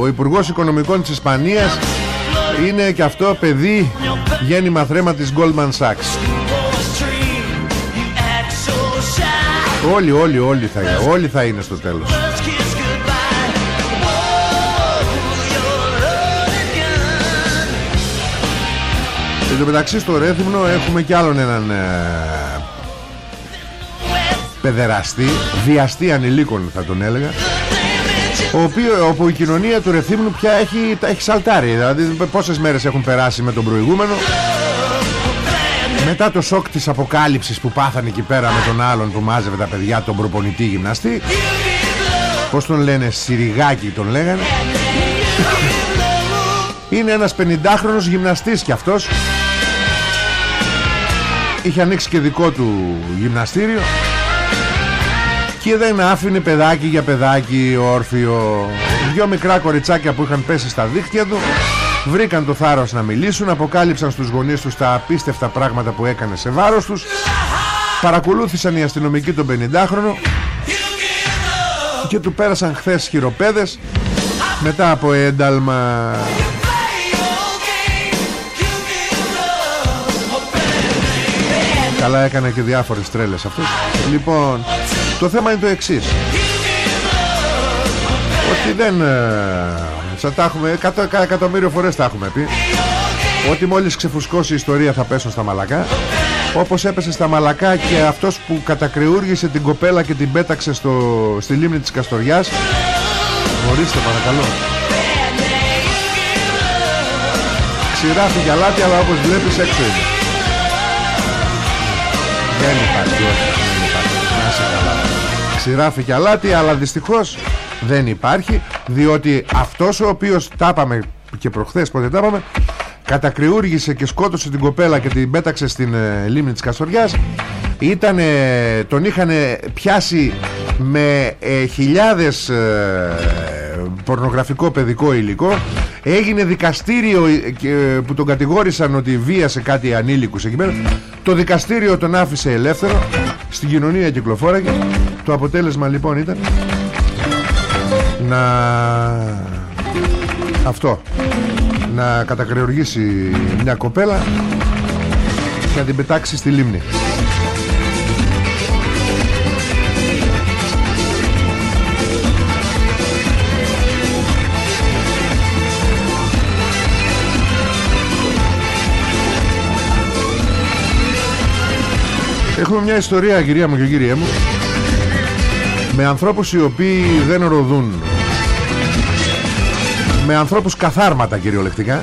Ο Υπουργός Οικονομικών της Ισπανίας Είναι και αυτό παιδί Γέννημα θρέμα της Goldman Sachs Boys dream. You act so shy. Όλοι, όλοι, όλοι θα, όλοι θα είναι στο τέλος Εν τω μεταξύ στο Ρέθυμνο έχουμε κι άλλον έναν ε, Παιδεραστή Βιαστή ανηλίκων θα τον έλεγα ο οποίο, όπου η κοινωνία του Ρεθύμνου πια έχει, τα έχει σαλτάρει. Δηλαδή πόσες μέρες έχουν περάσει με τον προηγούμενο Μετά το σοκ της αποκάλυψης που πάθανε εκεί πέρα με τον άλλον που μάζευε τα παιδιά Τον προπονητή γυμναστή. Πώς τον λένε Σιριγάκι τον λέγανε. Είναι ένας 50χρονος γυμναστής κι αυτός Είχε ανοίξει και δικό του γυμναστήριο. Και δεν άφηνε παιδάκι για παιδάκι όρθιο Δυο μικρά κοριτσάκια που είχαν πέσει στα δίχτυα του Βρήκαν το θάρρος να μιλήσουν Αποκάλυψαν στους γονείς τους τα απίστευτα πράγματα που έκανε σε βάρος τους. Παρακολούθησαν οι αστυνομικοί τον 50χρονο Και του πέρασαν χθες χειροπέδες Μετά από ένταλμα Καλά έκανε και διάφορες τρέλες αυτός Λοιπόν Το θέμα είναι το εξής. Ότι δεν ε, Θα τα έχουμε εκατό, εκα- εκατομμύριο φορές τα έχουμε πει. Ότι μόλις ξεφουσκώσει η ιστορία θα πέσουν στα μαλακά. Όπως έπεσε στα μαλακά και αυτός που κατακρεούργησε την κοπέλα και την πέταξε στο, στη λίμνη της Καστοριάς. Ορίστε παρακαλώ. Ξηράφει για λάτι αλλά όπως βλέπεις έξω είναι Δεν υπάρχει όχι δεν υπάρχει. Να είσαι καλά. Ξηράφει και αλάτι αλλά δυστυχώς δεν υπάρχει Διότι αυτός ο οποίος τα είπαμε και προχθές πότε τα είπαμε Κατακριούργησε και σκότωσε την κοπέλα και την πέταξε στην ε, λίμνη της Καστοριάς. Ήτανε, τον είχαν πιάσει με ε, χιλιάδες ε, πορνογραφικό παιδικό υλικό. Έγινε δικαστήριο ε, και, ε, που τον κατηγόρησαν ότι βίασε κάτι ανήλικους εκεί πέρα. Το δικαστήριο τον άφησε ελεύθερο Στην κοινωνία κυκλοφόραγε. Το αποτέλεσμα λοιπόν ήταν Να Αυτό Να κατακρεουργήσει μια κοπέλα Και να την πετάξει στη λίμνη Έχουμε μια ιστορία κυρία μου και κύριέ μου Με ανθρώπους οι οποίοι δεν ροδούν. Με ανθρώπους καθάρματα κυριολεκτικά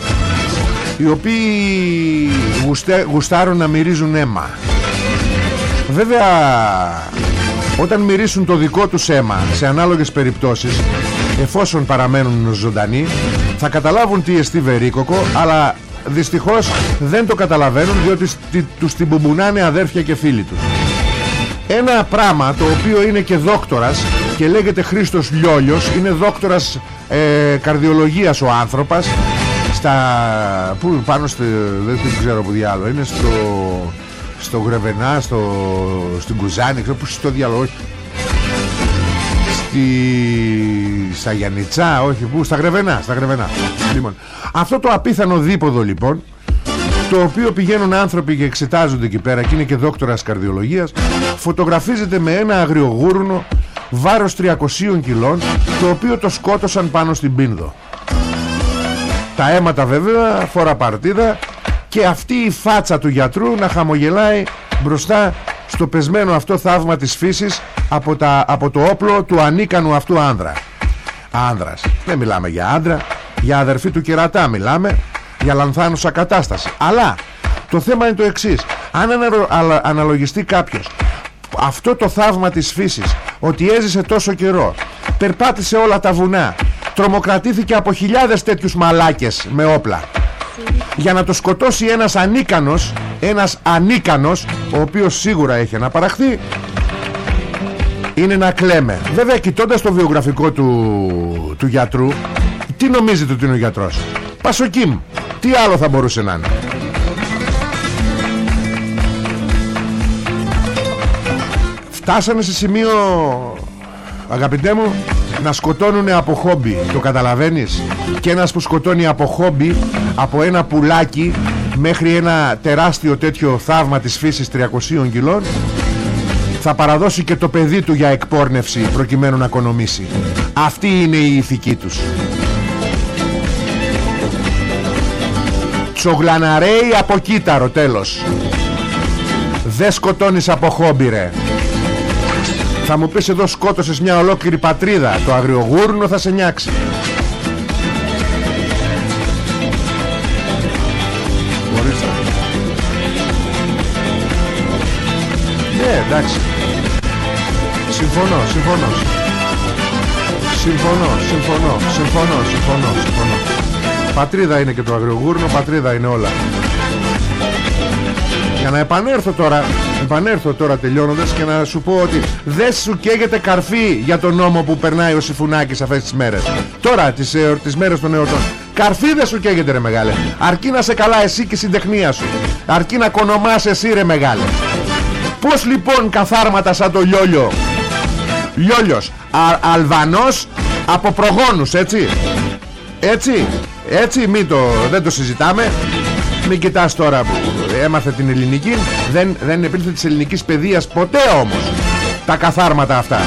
Οι οποίοι γουστε, γουστάρουν να μυρίζουν αίμα. Βέβαια Όταν μυρίσουν το δικό τους αίμα Σε ανάλογες περιπτώσεις Εφόσον παραμένουν ζωντανοί θα καταλάβουν τι εστί βερίκοκο αλλά δυστυχώς δεν το καταλαβαίνουν διότι στι- τους την μπουμπουνάνε αδέρφια και φίλοι τους. Ένα πράγμα το οποίο είναι και δόκτορας και λέγεται Χρήστος Λιόλιος είναι δόκτορας ε, καρδιολογίας ο άνθρωπος στα που πάνω στο, δεν ξέρω που διάλογο είναι στο στο Γρεβενά στο, στην Κουζάνη ξέρω που στο διάλογο όχι στη, στα Γιαννιτσά όχι που στα Γρεβενά, στα Γρεβενά. Λοιπόν, αυτό το απίθανο δίποδο λοιπόν το οποίο πηγαίνουν άνθρωποι και εξετάζονται εκεί πέρα και είναι και δόκτορας καρδιολογίας φωτογραφίζεται με ένα αγριογούρνο βάρος 300 κιλών το οποίο το σκότωσαν πάνω στην πίνδο τα αίματα βέβαια φορά παρτίδα και αυτή η φάτσα του γιατρού να χαμογελάει μπροστά στο πεσμένο αυτό θαύμα της φύσης από, τα, από το όπλο του ανίκανου αυτού άνδρα. Άνδρας. Δεν μιλάμε για άντρα. Για αδερφή του κερατά μιλάμε. Για λανθάνουσα κατάσταση. Αλλά το θέμα είναι το εξής. Αν αναλο- αλα- αναλογιστεί κάποιος αυτό το θαύμα της φύσης ότι έζησε τόσο καιρό περπάτησε όλα τα βουνά τρομοκρατήθηκε από χιλιάδες τέτοιους μαλάκες με όπλα για να το σκοτώσει ένας ανίκανος ένας ανίκανος ο οποίος σίγουρα έχει αναπαραχθεί είναι να κλαίμε. Βέβαια κοιτώντας το βιογραφικό του, του γιατρού τι νομίζετε ότι είναι ο γιατρός; Πασοκίμ τι άλλο θα μπορούσε να είναι; Φτάσανε σε σημείο Αγαπητέ μου Να σκοτώνουν από χόμπι Το καταλαβαίνεις; Και ένας που σκοτώνει από χόμπι Από ένα πουλάκι Μέχρι ένα τεράστιο τέτοιο θαύμα της φύσης 300 κιλών θα παραδώσει και το παιδί του για εκπόρνευση προκειμένου να οικονομήσει. Αυτή είναι η ηθική τους. Τσογλαναρέι από κύτταρο τέλος. Δεν σκοτώνεις από χόμπι ρε. Θα μου πεις εδώ σκότωσες μια ολόκληρη πατρίδα. Το αγριογούρνο θα σε νιάξει. Ορίστε. Ναι, εντάξει. Συμφωνώ, συμφωνώ. Συμφωνώ, συμφωνώ, συμφωνώ, συμφωνώ, συμφωνώ. Πατρίδα είναι και το αγριογούρνο, πατρίδα είναι όλα. Για να επανέλθω τώρα, επανέλθω τώρα τελειώνοντας και να σου πω ότι δεν σου καίγεται καρφί για τον νόμο που περνάει ο Σιφουνάκης αυτές τις μέρες. Τώρα, τις, εορ- τις μέρες των εορτών. Καρφί δεν σου καίγεται ρε μεγάλε. Αρκεί να σε καλά εσύ και η συντεχνία σου. Αρκεί να κονομάς εσύ ρε μεγάλε. Πώς λοιπόν καθάρματα σαν το λιόλιο; Λιόλιος Α, Αλβανός από προγόνους έτσι Έτσι Έτσι μην το, δεν το συζητάμε Μην κοιτάς τώρα που έμαθε την ελληνική Δεν, δεν επήλθε της ελληνικής παιδείας ποτέ όμως Τα καθάρματα αυτά.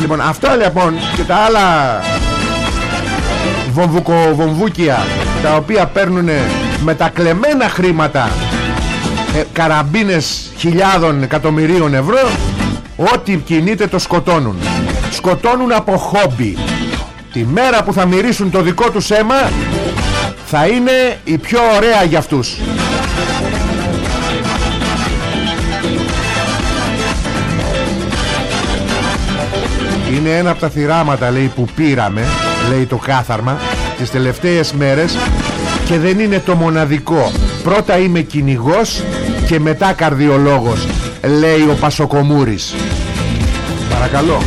Λοιπόν αυτά λοιπόν και τα άλλα βομβουκοβομβούκια Τα οποία παίρνουν με τα κλεμμένα χρήματα ε, καραμπίνες χιλιάδων εκατομμυρίων ευρώ ό,τι κινείται το σκοτώνουν. Σκοτώνουν από χόμπι. Τη μέρα που θα μυρίσουν το δικό τους αίμα θα είναι η πιο ωραία για αυτούς είναι ένα από τα θυράματα λέει που πήραμε λέει το κάθαρμα τις τελευταίες μέρες και δεν είναι το μοναδικό. Πρώτα είμαι κυνηγός και μετά καρδιολόγος λέει ο Πασοκομούρης. Παρακαλώ.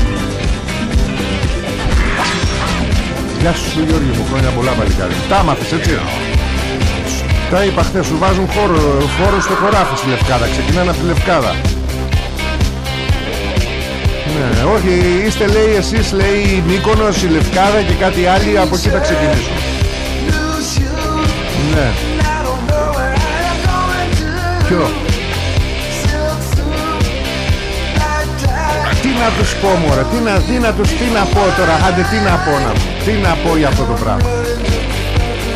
Γεια σου Γιώργη μου χρόνια πολλά παλικάρι. Τα μάθες έτσι. Τα είπα χθες σου βάζουν χώρο, χώρο στο χωράφι στη Λευκάδα. Ξεκινάνε από τη Λευκάδα ναι, όχι, είστε λέει εσείς λέει η Μύκονος, η Λευκάδα και κάτι άλλοι από εκεί θα ξεκινήσω. Ναι. Ποιο; Τι να τους πω μωρέ, τι να, τι να τους, τι να πω τώρα, άντε τι να πω να τι να πω για αυτό το πράγμα.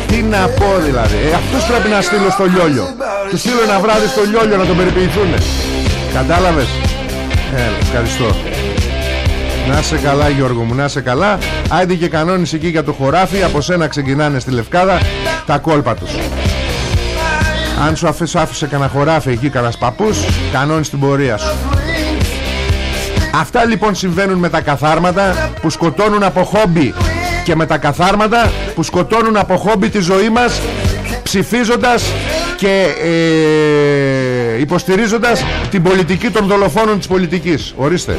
Τι να πω δηλαδή, ε, αυτούς πρέπει να στείλω στο λιόλιο. Τους στείλω ένα βράδυ στο λιόλιο να τον περιποιηθούν. Κατάλαβες; Ε, ευχαριστώ. Να είσαι καλά Γιώργο μου, να είσαι καλά Άιντε και κανόνισε εκεί για το χωράφι Από σένα ξεκινάνε στη Λευκάδα Τα κόλπα τους Αν σου αφήσει, άφησε κανένα χωράφι εκεί Κανένας παππούς, κανόνις την πορεία σου Αυτά λοιπόν συμβαίνουν με τα καθάρματα Που σκοτώνουν από χόμπι Και και με τα καθάρματα που σκοτώνουν από χόμπι τη ζωή μας ψηφίζοντας και ε, υποστηρίζοντας την πολιτική των δολοφόνων της πολιτικής. Ορίστε.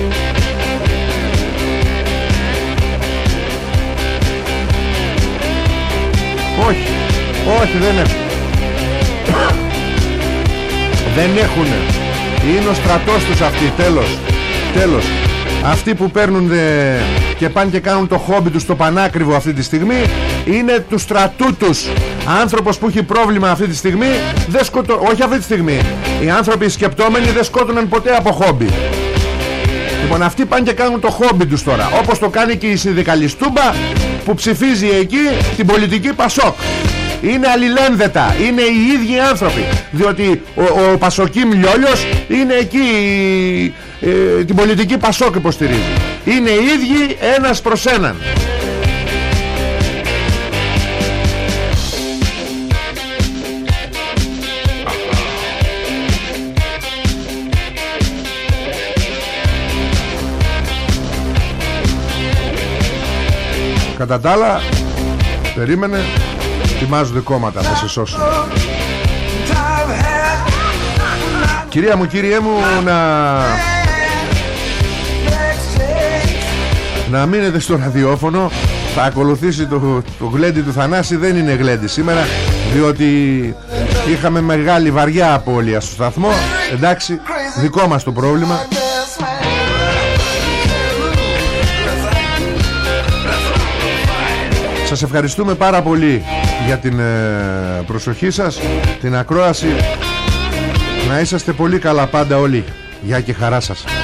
Όχι δεν έχουν. δεν έχουνε. Είναι ο στρατός τους αυτοί, τέλος. Τέλος. Αυτοί που παίρνουν ε, και πάνε και κάνουν το χόμπι τους στο πανάκριβο αυτή τη στιγμή είναι του στρατού τους. Άνθρωπος που έχει πρόβλημα αυτή τη στιγμή δεν σκοτω... όχι αυτή τη στιγμή. Οι άνθρωποι σκεπτόμενοι δεν σκότωναν ποτέ από χόμπι. Λοιπόν αυτοί πάνε και κάνουν το χόμπι τους τώρα Όπως το κάνει και η συνδικαλιστούμπα Που ψηφίζει εκεί την πολιτική Πασόκ Είναι αλληλένδετα Είναι οι ίδιοι άνθρωποι. Διότι ο, ο Πασοκίμ Λιόλιος Είναι εκεί ε, Την πολιτική Πασόκ υποστηρίζει. Είναι οι ίδιοι ένας προς έναν. Κατά τα άλλα Περίμενε Ετοιμάζονται κόμματα Θα σε σώσουν Κυρία μου κύριέ μου Να Να μείνετε στο ραδιόφωνο. Θα ακολουθήσει το, το γλέντι του Θανάση. Δεν είναι γλέντι σήμερα Διότι είχαμε μεγάλη βαριά απώλεια στο σταθμό. Εντάξει Δικό μας το πρόβλημα. Σας ευχαριστούμε πάρα πολύ για την ε, προσοχή σας, την ακρόαση. Να είσαστε πολύ καλά πάντα όλοι. Γεια και χαρά σας.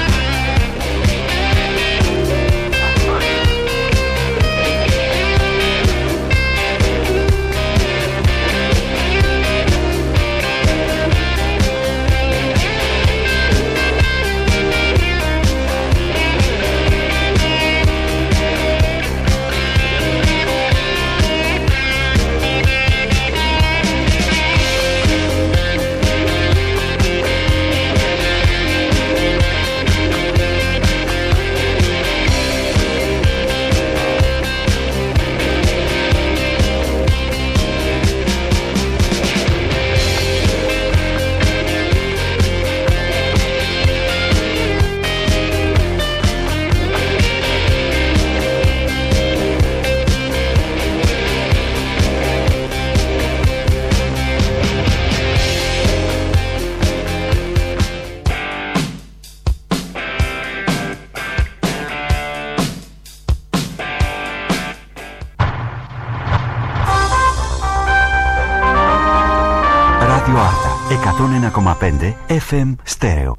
FM Στέρεο